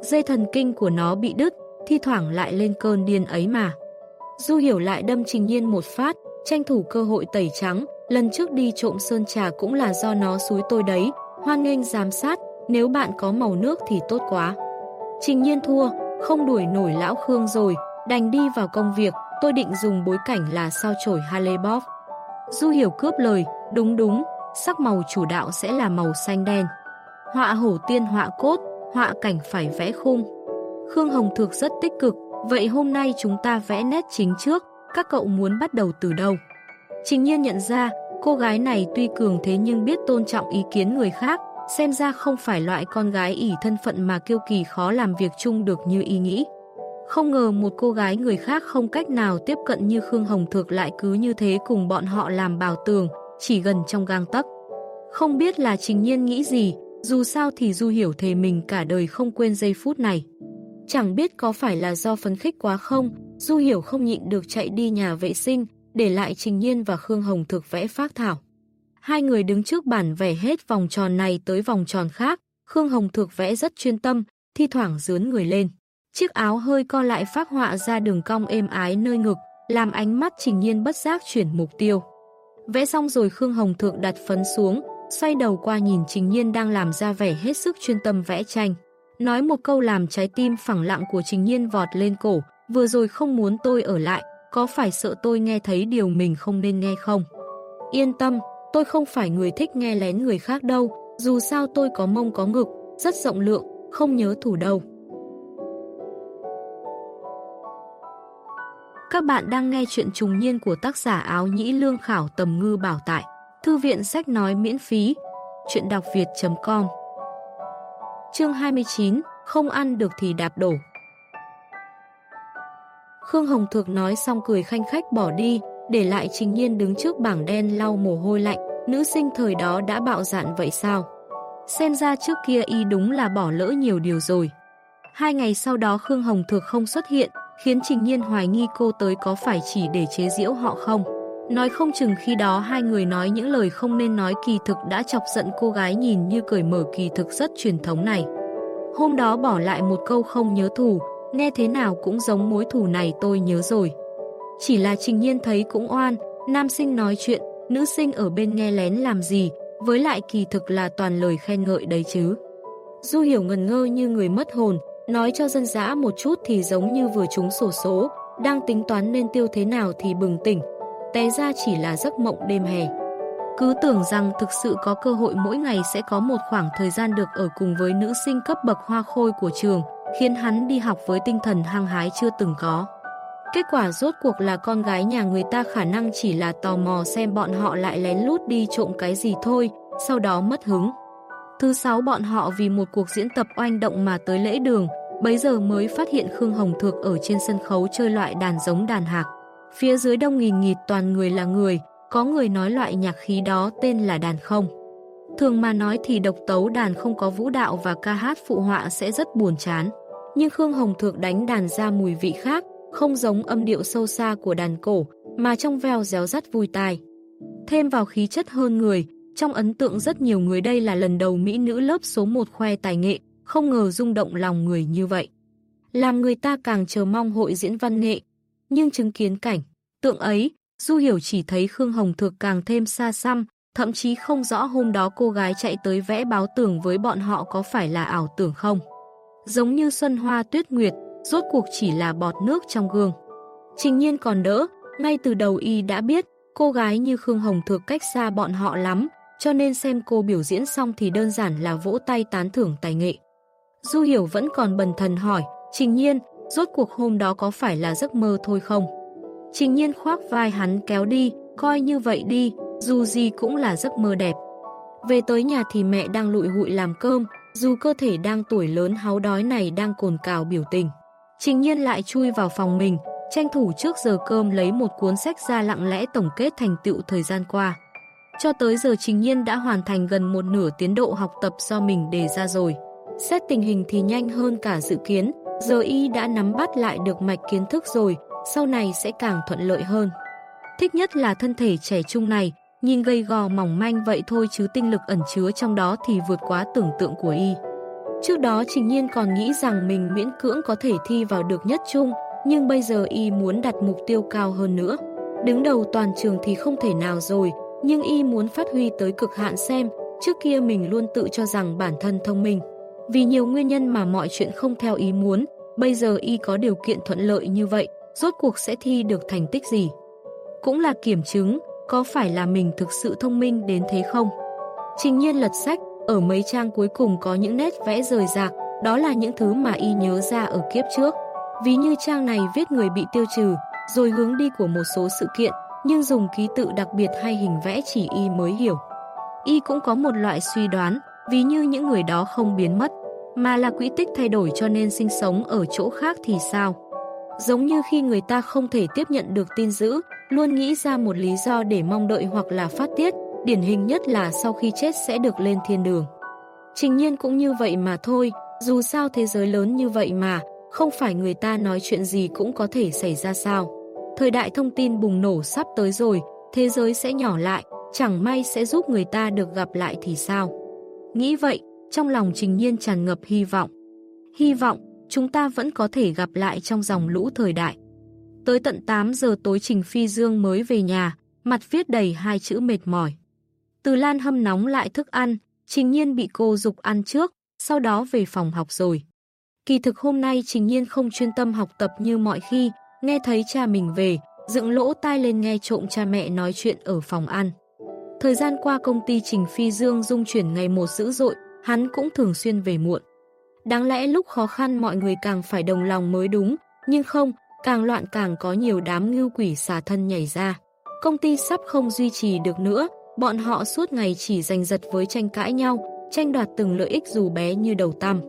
Dây thần kinh của nó bị đứt, thi thoảng lại lên cơn điên ấy mà. Du hiểu lại đâm trình nhiên một phát, tranh thủ cơ hội tẩy trắng, lần trước đi trộm sơn trà cũng là do nó xúi tôi đấy, hoan nghênh giám sát, nếu bạn có màu nước thì tốt quá. Trình nhiên thua, không đuổi nổi lão Khương rồi, đành đi vào công việc, tôi định dùng bối cảnh là sao chổi Halebop. Du hiểu cướp lời, đúng đúng, sắc màu chủ đạo sẽ là màu xanh đen. Họa hổ tiên họa cốt, họa cảnh phải vẽ khung. Khương Hồng Thược rất tích cực, vậy hôm nay chúng ta vẽ nét chính trước, các cậu muốn bắt đầu từ đâu? Trình nhiên nhận ra, cô gái này tuy cường thế nhưng biết tôn trọng ý kiến người khác, xem ra không phải loại con gái ỉ thân phận mà kiêu kỳ khó làm việc chung được như ý nghĩ. Không ngờ một cô gái người khác không cách nào tiếp cận như Khương Hồng Thược lại cứ như thế cùng bọn họ làm bảo tường, chỉ gần trong gang tấc. Không biết là trình nhiên nghĩ gì, dù sao thì Du hiểu thề mình cả đời không quên giây phút này. Chẳng biết có phải là do phấn khích quá không, Du hiểu không nhịn được chạy đi nhà vệ sinh, để lại Trình Nhiên và Khương Hồng thực vẽ phác thảo. Hai người đứng trước bản vẽ hết vòng tròn này tới vòng tròn khác, Khương Hồng thực vẽ rất chuyên tâm, thi thoảng dướn người lên. Chiếc áo hơi co lại phác họa ra đường cong êm ái nơi ngực, làm ánh mắt Trình Nhiên bất giác chuyển mục tiêu. Vẽ xong rồi Khương Hồng Thượng đặt phấn xuống, xoay đầu qua nhìn Trình Nhiên đang làm ra vẻ hết sức chuyên tâm vẽ tranh. Nói một câu làm trái tim phẳng lặng của Trình Nhiên vọt lên cổ, vừa rồi không muốn tôi ở lại, có phải sợ tôi nghe thấy điều mình không nên nghe không? Yên tâm, tôi không phải người thích nghe lén người khác đâu, dù sao tôi có mông có ngực, rất rộng lượng, không nhớ thủ đâu. Các bạn đang nghe chuyện trùng niên của tác giả áo nhĩ lương khảo tầm ngư bảo tại Thư viện sách nói miễn phí Chuyện đọc việt.com Chương 29 Không ăn được thì đạp đổ Khương Hồng Thược nói xong cười khanh khách bỏ đi, để lại Trình Nhiên đứng trước bảng đen lau mồ hôi lạnh nữ sinh thời đó đã bạo dạn vậy sao? Xem ra trước kia y đúng là bỏ lỡ nhiều điều rồi. Hai ngày sau đó Khương Hồng Thược không xuất hiện, khiến Trình Nhiên hoài nghi cô tới có phải chỉ để chế giễu họ không. Nói không chừng khi đó hai người nói những lời không nên nói kỳ thực đã chọc giận cô gái nhìn như cởi mở kỳ thực rất truyền thống này. Hôm đó bỏ lại một câu không nhớ thù, nghe thế nào cũng giống mối thù này tôi nhớ rồi. Chỉ là Trình Nhiên thấy cũng oan, nam sinh nói chuyện, nữ sinh ở bên nghe lén làm gì, với lại kỳ thực là toàn lời khen ngợi đấy chứ. Du hiểu ngần ngơ như người mất hồn, nói cho dân dã một chút thì giống như vừa trúng sổ số, đang tính toán nên tiêu thế nào thì bừng tỉnh, té ra chỉ là giấc mộng đêm hè. Cứ tưởng rằng thực sự có cơ hội mỗi ngày sẽ có một khoảng thời gian được ở cùng với nữ sinh cấp bậc hoa khôi của trường, khiến hắn đi học với tinh thần hăng hái chưa từng có. Kết quả rốt cuộc là con gái nhà người ta khả năng chỉ là tò mò xem bọn họ lại lén lút đi trộm cái gì thôi, sau đó mất hứng. Thứ sáu bọn họ vì một cuộc diễn tập oanh động mà tới lễ đường, bấy giờ mới phát hiện Khương Hồng Thược ở trên sân khấu chơi loại đàn giống đàn hạc. Phía dưới đông nghìn nghịt toàn người là người, có người nói loại nhạc khí đó tên là đàn không. Thường mà nói thì độc tấu đàn không có vũ đạo và ca hát phụ họa sẽ rất buồn chán. Nhưng Khương Hồng Thược đánh đàn ra mùi vị khác, không giống âm điệu sâu xa của đàn cổ, mà trong veo réo rắt vui tai. Thêm vào khí chất hơn người, trong ấn tượng rất nhiều người đây là lần đầu Mỹ nữ lớp số 1 khoe tài nghệ, không ngờ rung động lòng người như vậy. Làm người ta càng chờ mong hội diễn văn nghệ, nhưng chứng kiến cảnh, tượng ấy, Du Hiểu chỉ thấy Khương Hồng Thược càng thêm xa xăm, thậm chí không rõ hôm đó cô gái chạy tới vẽ báo tưởng với bọn họ có phải là ảo tưởng không. Giống như Xuân Hoa Tuyết Nguyệt, rốt cuộc chỉ là bọt nước trong gương. Trình nhiên còn đỡ, ngay từ đầu y đã biết, cô gái như Khương Hồng Thược cách xa bọn họ lắm, cho nên xem cô biểu diễn xong thì đơn giản là vỗ tay tán thưởng tài nghệ. Du Hiểu vẫn còn bần thần hỏi, Trình Nhiên, rốt cuộc hôm đó có phải là giấc mơ thôi không? Trình Nhiên khoác vai hắn kéo đi, coi như vậy đi, dù gì cũng là giấc mơ đẹp. Về tới nhà thì mẹ đang lụi hụi làm cơm, dù cơ thể đang tuổi lớn háu đói này đang cồn cào biểu tình. Trình Nhiên lại chui vào phòng mình, tranh thủ trước giờ cơm lấy một cuốn sách ra lặng lẽ tổng kết thành tựu thời gian qua. Cho tới giờ Trình Nhiên đã hoàn thành gần một nửa tiến độ học tập do mình đề ra rồi. Xét tình hình thì nhanh hơn cả dự kiến, giờ y đã nắm bắt lại được mạch kiến thức rồi, sau này sẽ càng thuận lợi hơn. Thích nhất là thân thể trẻ trung này, nhìn gầy gò mỏng manh vậy thôi chứ tinh lực ẩn chứa trong đó thì vượt quá tưởng tượng của y. Trước đó Trình Nhiên còn nghĩ rằng mình miễn cưỡng có thể thi vào được nhất trung, nhưng bây giờ y muốn đặt mục tiêu cao hơn nữa. Đứng đầu toàn trường thì không thể nào rồi, nhưng y muốn phát huy tới cực hạn xem, trước kia mình luôn tự cho rằng bản thân thông minh. Vì nhiều nguyên nhân mà mọi chuyện không theo ý muốn, bây giờ y có điều kiện thuận lợi như vậy, rốt cuộc sẽ thi được thành tích gì. Cũng là kiểm chứng, có phải là mình thực sự thông minh đến thế không? Trình nhiên lật sách, ở mấy trang cuối cùng có những nét vẽ rời rạc, đó là những thứ mà y nhớ ra ở kiếp trước. Ví như trang này viết người bị tiêu trừ, rồi hướng đi của một số sự kiện, nhưng dùng ký tự đặc biệt hay hình vẽ chỉ y mới hiểu. Y cũng có một loại suy đoán, ví như những người đó không biến mất, mà là quỹ tích thay đổi cho nên sinh sống ở chỗ khác thì sao? Giống như khi người ta không thể tiếp nhận được tin dữ, luôn nghĩ ra một lý do để mong đợi hoặc là phát tiết, điển hình nhất là sau khi chết sẽ được lên thiên đường. Trình nhiên cũng như vậy mà thôi, dù sao thế giới lớn như vậy mà, không phải người ta nói chuyện gì cũng có thể xảy ra sao. Thời đại thông tin bùng nổ sắp tới rồi, thế giới sẽ nhỏ lại, chẳng may sẽ giúp người ta được gặp lại thì sao. Nghĩ vậy, trong lòng trình nhiên tràn ngập hy vọng. Hy vọng, chúng ta vẫn có thể gặp lại trong dòng lũ thời đại. Tới tận 8 giờ tối Trình Phi Dương mới về nhà, mặt viết đầy hai chữ mệt mỏi. Từ Lan hâm nóng lại thức ăn, Trình Nhiên bị cô dục ăn trước, sau đó về phòng học rồi. Kỳ thực hôm nay Trình Nhiên không chuyên tâm học tập như mọi khi, nghe thấy cha mình về, dựng lỗ tai lên nghe trộm cha mẹ nói chuyện ở phòng ăn. Thời gian qua công ty Trình Phi Dương dung chuyển ngày một dữ dội, hắn cũng thường xuyên về muộn. Đáng lẽ lúc khó khăn mọi người càng phải đồng lòng mới đúng, nhưng không, càng loạn càng có nhiều đám ngưu quỷ xà thân nhảy ra. Công ty sắp không duy trì được nữa, bọn họ suốt ngày chỉ giành giật với tranh cãi nhau, tranh đoạt từng lợi ích dù bé như đầu tăm.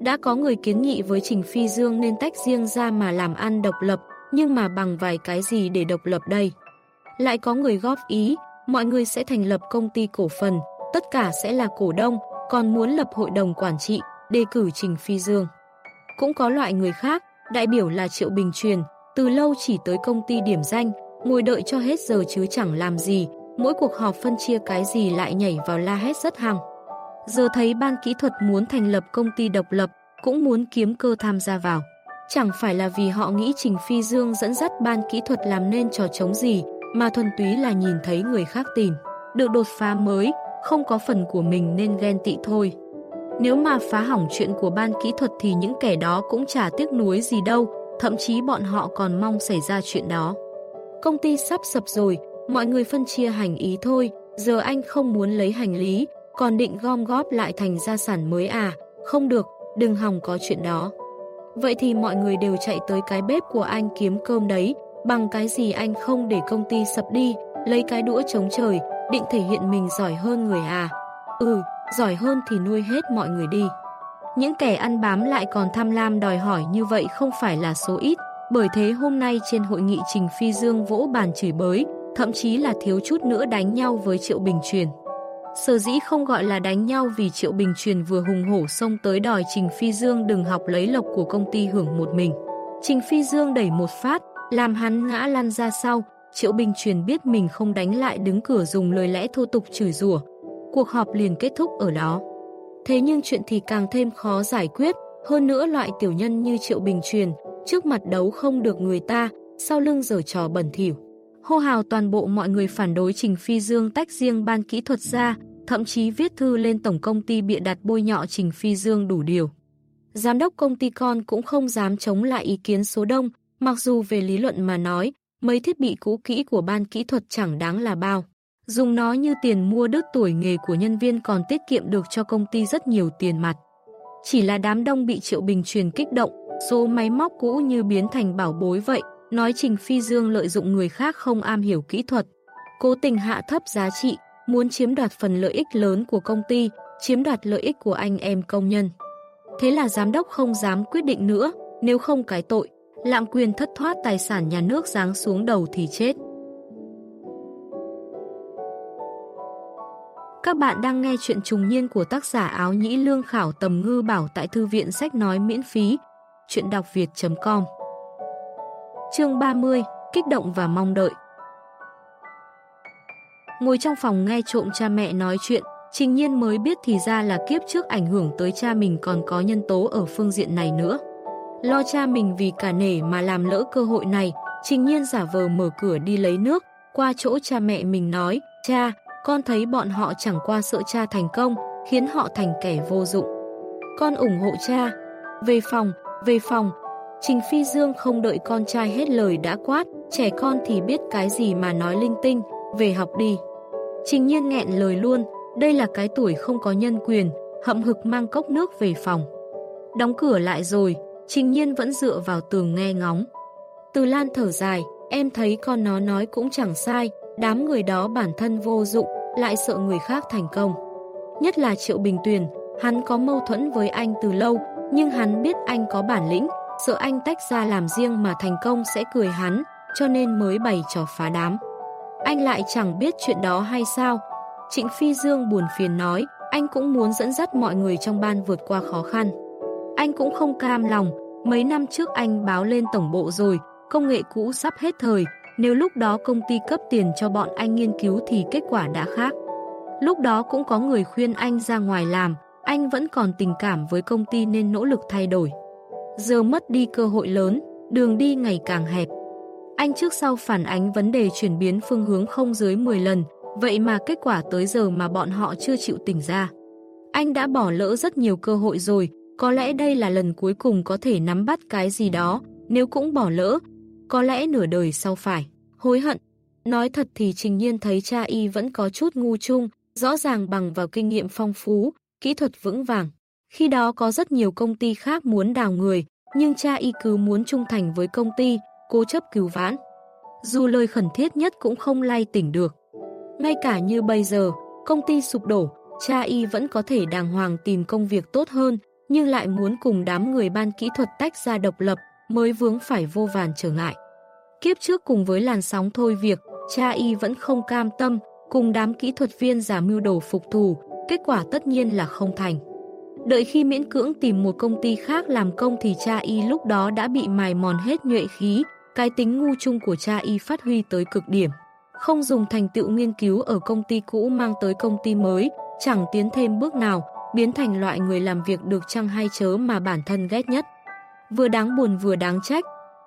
Đã có người kiến nghị với Trình Phi Dương nên tách riêng ra mà làm ăn độc lập, nhưng mà bằng vài cái gì để độc lập đây? Lại có người góp ý, mọi người sẽ thành lập công ty cổ phần, tất cả sẽ là cổ đông, còn muốn lập hội đồng quản trị, đề cử Trình Phi Dương. Cũng có loại người khác, đại biểu là Triệu Bình Truyền, từ lâu chỉ tới công ty điểm danh, ngồi đợi cho hết giờ chứ chẳng làm gì, mỗi cuộc họp phân chia cái gì lại nhảy vào la hét rất hăng. Giờ thấy ban kỹ thuật muốn thành lập công ty độc lập, cũng muốn kiếm cơ tham gia vào. Chẳng phải là vì họ nghĩ Trình Phi Dương dẫn dắt ban kỹ thuật làm nên trò chống gì, mà thuần túy là nhìn thấy người khác tìm. Được đột phá mới, không có phần của mình nên ghen tị thôi. Nếu mà phá hỏng chuyện của ban kỹ thuật thì những kẻ đó cũng chả tiếc nuối gì đâu, thậm chí bọn họ còn mong xảy ra chuyện đó. Công ty sắp sập rồi, mọi người phân chia hành ý thôi, giờ anh không muốn lấy hành lý, còn định gom góp lại thành gia sản mới à, không được, đừng hòng có chuyện đó. Vậy thì mọi người đều chạy tới cái bếp của anh kiếm cơm đấy, bằng cái gì anh không để công ty sập đi, lấy cái đũa chống trời, định thể hiện mình giỏi hơn người à. Ừ, giỏi hơn thì nuôi hết mọi người đi. Những kẻ ăn bám lại còn tham lam đòi hỏi như vậy không phải là số ít, bởi thế hôm nay trên hội nghị Trình Phi Dương vỗ bàn chửi bới, thậm chí là thiếu chút nữa đánh nhau với Triệu Bình Truyền. Sở dĩ không gọi là đánh nhau vì Triệu Bình Truyền vừa hùng hổ xông tới đòi Trình Phi Dương đừng học lấy lộc của công ty hưởng một mình. Trình Phi Dương đẩy một phát, làm hắn ngã lăn ra sau, Triệu Bình Truyền biết mình không đánh lại đứng cửa dùng lời lẽ thô tục chửi rủa. Cuộc họp liền kết thúc ở đó. Thế nhưng chuyện thì càng thêm khó giải quyết, hơn nữa loại tiểu nhân như Triệu Bình Truyền, trước mặt đấu không được người ta, sau lưng giở trò bẩn thỉu. Hô hào toàn bộ mọi người phản đối Trình Phi Dương tách riêng ban kỹ thuật ra, thậm chí viết thư lên tổng công ty bịa đặt bôi nhọ Trình Phi Dương đủ điều. Giám đốc công ty con cũng không dám chống lại ý kiến số đông, mặc dù về lý luận mà nói, mấy thiết bị cũ kỹ của ban kỹ thuật chẳng đáng là bao. Dùng nó như tiền mua đứt tuổi nghề của nhân viên còn tiết kiệm được cho công ty rất nhiều tiền mặt. Chỉ là đám đông bị Triệu Bình truyền kích động, số máy móc cũ như biến thành bảo bối vậy, nói Trình Phi Dương lợi dụng người khác không am hiểu kỹ thuật. Cố tình hạ thấp giá trị, muốn chiếm đoạt phần lợi ích lớn của công ty, chiếm đoạt lợi ích của anh em công nhân. Thế là giám đốc không dám quyết định nữa, nếu không cái tội, lạm quyền thất thoát tài sản nhà nước giáng xuống đầu thì chết. Các bạn đang nghe chuyện trùng niên của tác giả áo nhĩ lương khảo tầm ngư bảo tại thư viện sách nói miễn phí. Chuyện đọc việt.com Chương 30 Kích động và mong đợi Ngồi trong phòng nghe trộm cha mẹ nói chuyện, Trình Nhiên mới biết thì ra là kiếp trước ảnh hưởng tới cha mình còn có nhân tố ở phương diện này nữa. Lo cha mình vì cả nể mà làm lỡ cơ hội này, Trình Nhiên giả vờ mở cửa đi lấy nước, qua chỗ cha mẹ mình nói, cha, con thấy bọn họ chẳng qua sợ cha thành công, khiến họ thành kẻ vô dụng. Con ủng hộ cha. Về phòng, về phòng. Trình Phi Dương không đợi con trai hết lời đã quát, trẻ con thì biết cái gì mà nói linh tinh, về học đi. Trình nhiên nghẹn lời luôn, đây là cái tuổi không có nhân quyền, hậm hực mang cốc nước về phòng. Đóng cửa lại rồi, trình nhiên vẫn dựa vào tường nghe ngóng. Từ Lan thở dài, em thấy con nó nói cũng chẳng sai, đám người đó bản thân vô dụng, lại sợ người khác thành công. Nhất là Triệu Bình Tuyền, hắn có mâu thuẫn với anh từ lâu, nhưng hắn biết anh có bản lĩnh, sợ anh tách ra làm riêng mà thành công sẽ cười hắn, cho nên mới bày trò phá đám. Anh lại chẳng biết chuyện đó hay sao. Trịnh Phi Dương buồn phiền nói, anh cũng muốn dẫn dắt mọi người trong ban vượt qua khó khăn. Anh cũng không cam lòng, mấy năm trước anh báo lên tổng bộ rồi, công nghệ cũ sắp hết thời, nếu lúc đó công ty cấp tiền cho bọn anh nghiên cứu thì kết quả đã khác. Lúc đó cũng có người khuyên anh ra ngoài làm, anh vẫn còn tình cảm với công ty nên nỗ lực thay đổi. Giờ mất đi cơ hội lớn, đường đi ngày càng hẹp. Anh trước sau phản ánh vấn đề chuyển biến phương hướng không dưới 10 lần, vậy mà kết quả tới giờ mà bọn họ chưa chịu tỉnh ra. Anh đã bỏ lỡ rất nhiều cơ hội rồi, có lẽ đây là lần cuối cùng có thể nắm bắt cái gì đó, nếu cũng bỏ lỡ, có lẽ nửa đời sau phải, hối hận. Nói thật thì Trình Nhiên thấy cha y vẫn có chút ngu chung, rõ ràng bằng vào kinh nghiệm phong phú, kỹ thuật vững vàng. Khi đó có rất nhiều công ty khác muốn đào người, nhưng cha y cứ muốn trung thành với công ty, cố chấp cứu vãn. Dù lời khẩn thiết nhất cũng không lay tỉnh được. Ngay cả như bây giờ, công ty sụp đổ, cha y vẫn có thể đàng hoàng tìm công việc tốt hơn, nhưng lại muốn cùng đám người ban kỹ thuật tách ra độc lập, mới vướng phải vô vàn trở ngại. Kiếp trước cùng với làn sóng thôi việc, cha y vẫn không cam tâm, cùng đám kỹ thuật viên giả mưu đồ phục thù, kết quả tất nhiên là không thành. Đợi khi miễn cưỡng tìm một công ty khác làm công thì cha y lúc đó đã bị mài mòn hết nhuệ khí, cái tính ngu chung của cha y phát huy tới cực điểm. Không dùng thành tựu nghiên cứu ở công ty cũ mang tới công ty mới, chẳng tiến thêm bước nào, biến thành loại người làm việc được chăng hay chớ mà bản thân ghét nhất. Vừa đáng buồn vừa đáng trách,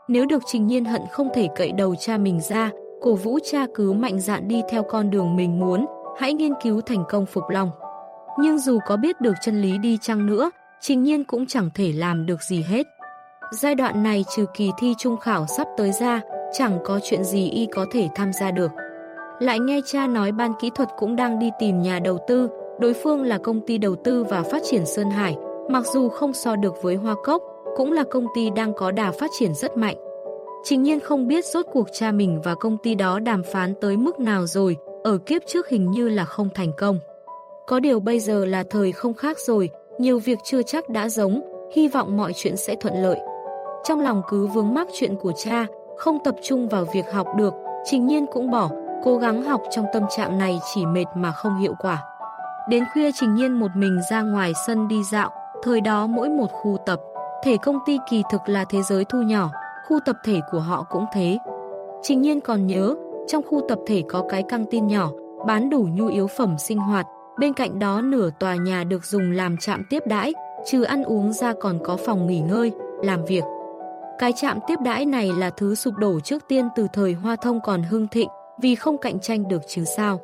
nếu được trình nhiên hận không thể cậy đầu cha mình ra, cổ vũ cha cứ mạnh dạn đi theo con đường mình muốn, hãy nghiên cứu thành công phục lòng. Nhưng dù có biết được chân lý đi chăng nữa, trình nhiên cũng chẳng thể làm được gì hết. Giai đoạn này trừ kỳ thi trung khảo sắp tới ra, chẳng có chuyện gì y có thể tham gia được. Lại nghe cha nói ban kỹ thuật cũng đang đi tìm nhà đầu tư, đối phương là công ty đầu tư và phát triển Sơn Hải, mặc dù không so được với Hoa Cốc, cũng là công ty đang có đà phát triển rất mạnh. Trình nhiên không biết rốt cuộc cha mình và công ty đó đàm phán tới mức nào rồi, ở kiếp trước hình như là không thành công. Có điều bây giờ là thời không khác rồi, nhiều việc chưa chắc đã giống, hy vọng mọi chuyện sẽ thuận lợi. Trong lòng cứ vướng mắc chuyện của cha, không tập trung vào việc học được, Trình Nhiên cũng bỏ, cố gắng học trong tâm trạng này chỉ mệt mà không hiệu quả. Đến khuya Trình Nhiên một mình ra ngoài sân đi dạo, thời đó mỗi một khu tập, thể công ty kỳ thực là thế giới thu nhỏ, khu tập thể của họ cũng thế. Trình Nhiên còn nhớ, trong khu tập thể có cái căng tin nhỏ, bán đủ nhu yếu phẩm sinh hoạt, bên cạnh đó nửa tòa nhà được dùng làm trạm tiếp đãi, trừ ăn uống ra còn có phòng nghỉ ngơi, làm việc. Cái trạm tiếp đãi này là thứ sụp đổ trước tiên từ thời Hoa Thông còn hưng thịnh, vì không cạnh tranh được chứ sao.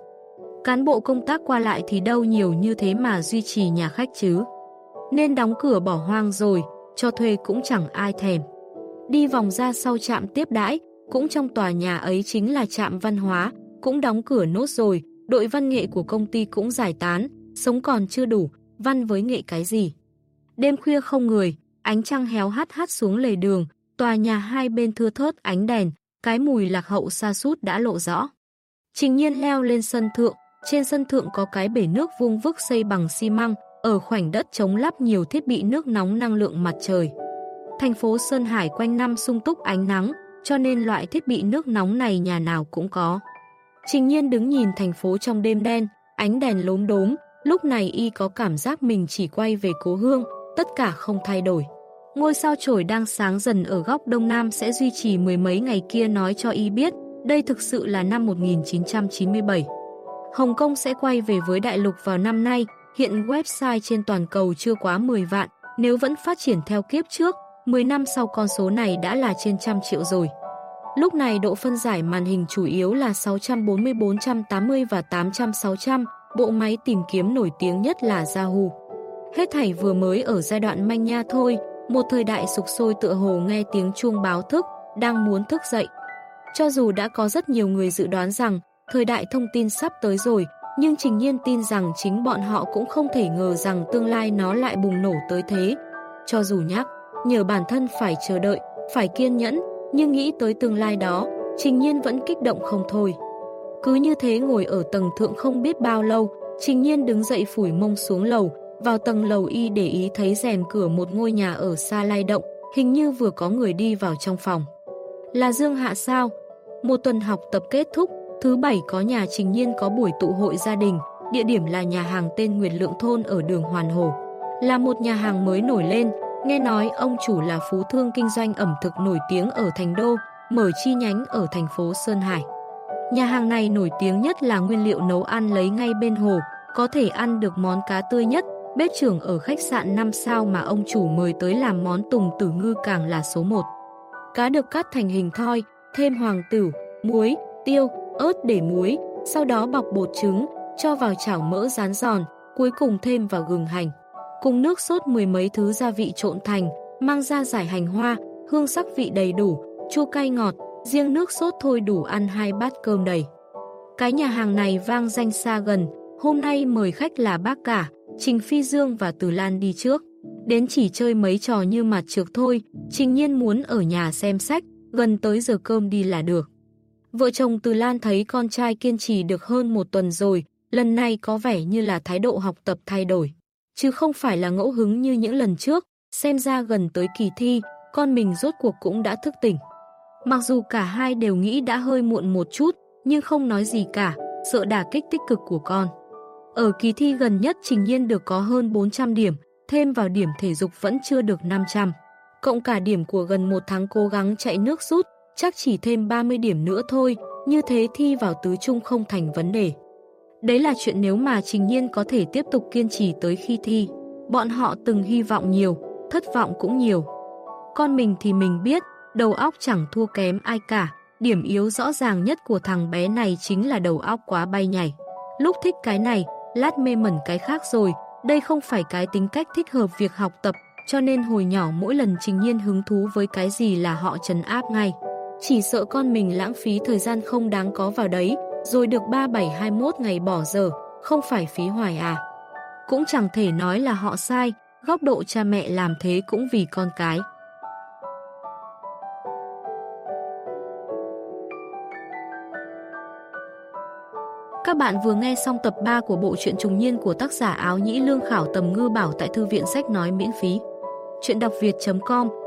Cán bộ công tác qua lại thì đâu nhiều như thế mà duy trì nhà khách chứ. Nên đóng cửa bỏ hoang rồi, cho thuê cũng chẳng ai thèm. Đi vòng ra sau trạm tiếp đãi, cũng trong tòa nhà ấy chính là trạm văn hóa, cũng đóng cửa nốt rồi, đội văn nghệ của công ty cũng giải tán, sống còn chưa đủ, văn với nghệ cái gì. Đêm khuya không người, ánh trăng héo hắt hắt xuống lề đường, tòa nhà hai bên thưa thớt ánh đèn, cái mùi lạc hậu xa sút đã lộ rõ. Trình nhiên leo lên sân thượng, trên sân thượng có cái bể nước vuông vức xây bằng xi măng, ở khoảnh đất chống lắp nhiều thiết bị nước nóng năng lượng mặt trời. Thành phố Sơn Hải quanh năm sung túc ánh nắng, cho nên loại thiết bị nước nóng này nhà nào cũng có. Trình nhiên đứng nhìn thành phố trong đêm đen, ánh đèn lốm đốm, lúc này y có cảm giác mình chỉ quay về cố hương, tất cả không thay đổi. Ngôi sao chổi đang sáng dần ở góc đông nam sẽ duy trì mười mấy ngày kia nói cho y biết, đây thực sự là năm 1997. Hồng Kông sẽ quay về với đại lục vào năm nay, hiện website trên toàn cầu chưa quá 10 vạn, nếu vẫn phát triển theo kiếp trước, 10 năm sau con số này đã là trên trăm triệu rồi. Lúc này độ phân giải màn hình chủ yếu là 640, 480 và 800, 600, bộ máy tìm kiếm nổi tiếng nhất là Yahoo. Hết thảy vừa mới ở giai đoạn manh nha thôi, một thời đại sục sôi tựa hồ nghe tiếng chuông báo thức, đang muốn thức dậy. Cho dù đã có rất nhiều người dự đoán rằng thời đại thông tin sắp tới rồi, nhưng Trình Nhiên tin rằng chính bọn họ cũng không thể ngờ rằng tương lai nó lại bùng nổ tới thế. Cho dù nhắc, nhờ bản thân phải chờ đợi, phải kiên nhẫn, nhưng nghĩ tới tương lai đó, Trình Nhiên vẫn kích động không thôi. Cứ như thế ngồi ở tầng thượng không biết bao lâu, Trình Nhiên đứng dậy phủi mông xuống lầu, vào tầng lầu y để ý thấy rèm cửa một ngôi nhà ở xa lay động, hình như vừa có người đi vào trong phòng. Là Dương Hạ sao? Một tuần học tập kết thúc, thứ bảy có nhà Trình Nhiên có buổi tụ hội gia đình, địa điểm là nhà hàng tên Nguyệt Lượng Thôn ở đường Hoàn Hồ. Là một nhà hàng mới nổi lên, nghe nói ông chủ là phú thương kinh doanh ẩm thực nổi tiếng ở Thành Đô, mở chi nhánh ở thành phố Sơn Hải. Nhà hàng này nổi tiếng nhất là nguyên liệu nấu ăn lấy ngay bên hồ, có thể ăn được món cá tươi nhất, bếp trưởng ở khách sạn 5 sao mà ông chủ mời tới làm món tùng tử ngư càng là số 1. Cá được cắt thành hình thoi, thêm hoàng tử, muối, tiêu, ớt để muối, sau đó bọc bột trứng, cho vào chảo mỡ rán giòn, cuối cùng thêm vào gừng hành. Cùng nước sốt mười mấy thứ gia vị trộn thành, mang ra giải hành hoa, hương sắc vị đầy đủ, chua cay ngọt, riêng nước sốt thôi đủ ăn hai bát cơm đầy. Cái nhà hàng này vang danh xa gần, hôm nay mời khách là bác cả, Trình Phi Dương và Từ Lan đi trước. Đến chỉ chơi mấy trò như mặt trược thôi, Trình Nhiên muốn ở nhà xem sách, gần tới giờ cơm đi là được. Vợ chồng Từ Lan thấy con trai kiên trì được hơn một tuần rồi, lần này có vẻ như là thái độ học tập thay đổi. Chứ không phải là ngẫu hứng như những lần trước, xem ra gần tới kỳ thi, con mình rốt cuộc cũng đã thức tỉnh. Mặc dù cả hai đều nghĩ đã hơi muộn một chút, nhưng không nói gì cả, sợ đả kích tích cực của con. Ở kỳ thi gần nhất Trình Nhiên được có hơn 400 điểm, thêm vào điểm thể dục vẫn chưa được 500. Cộng cả điểm của gần một tháng cố gắng chạy nước rút, chắc chỉ thêm 30 điểm nữa thôi, như thế thi vào tứ trung không thành vấn đề. Đấy là chuyện nếu mà Trình Nhiên có thể tiếp tục kiên trì tới khi thi. Bọn họ từng hy vọng nhiều, thất vọng cũng nhiều. Con mình thì mình biết, đầu óc chẳng thua kém ai cả, điểm yếu rõ ràng nhất của thằng bé này chính là đầu óc quá bay nhảy. Lúc thích cái này, lát mê mẩn cái khác rồi, đây không phải cái tính cách thích hợp việc học tập, cho nên hồi nhỏ mỗi lần Trình Nhiên hứng thú với cái gì là họ trấn áp ngay. Chỉ sợ con mình lãng phí thời gian không đáng có vào đấy, rồi được 3721 ngày bỏ giờ, không phải phí hoài à. Cũng chẳng thể nói là họ sai, góc độ cha mẹ làm thế cũng vì con cái. Các bạn vừa nghe xong tập 3 của bộ truyện trùng niên của tác giả áo nhĩ lương khảo tầm ngư bảo tại thư viện sách nói miễn phí. Chuyện đọc việt.com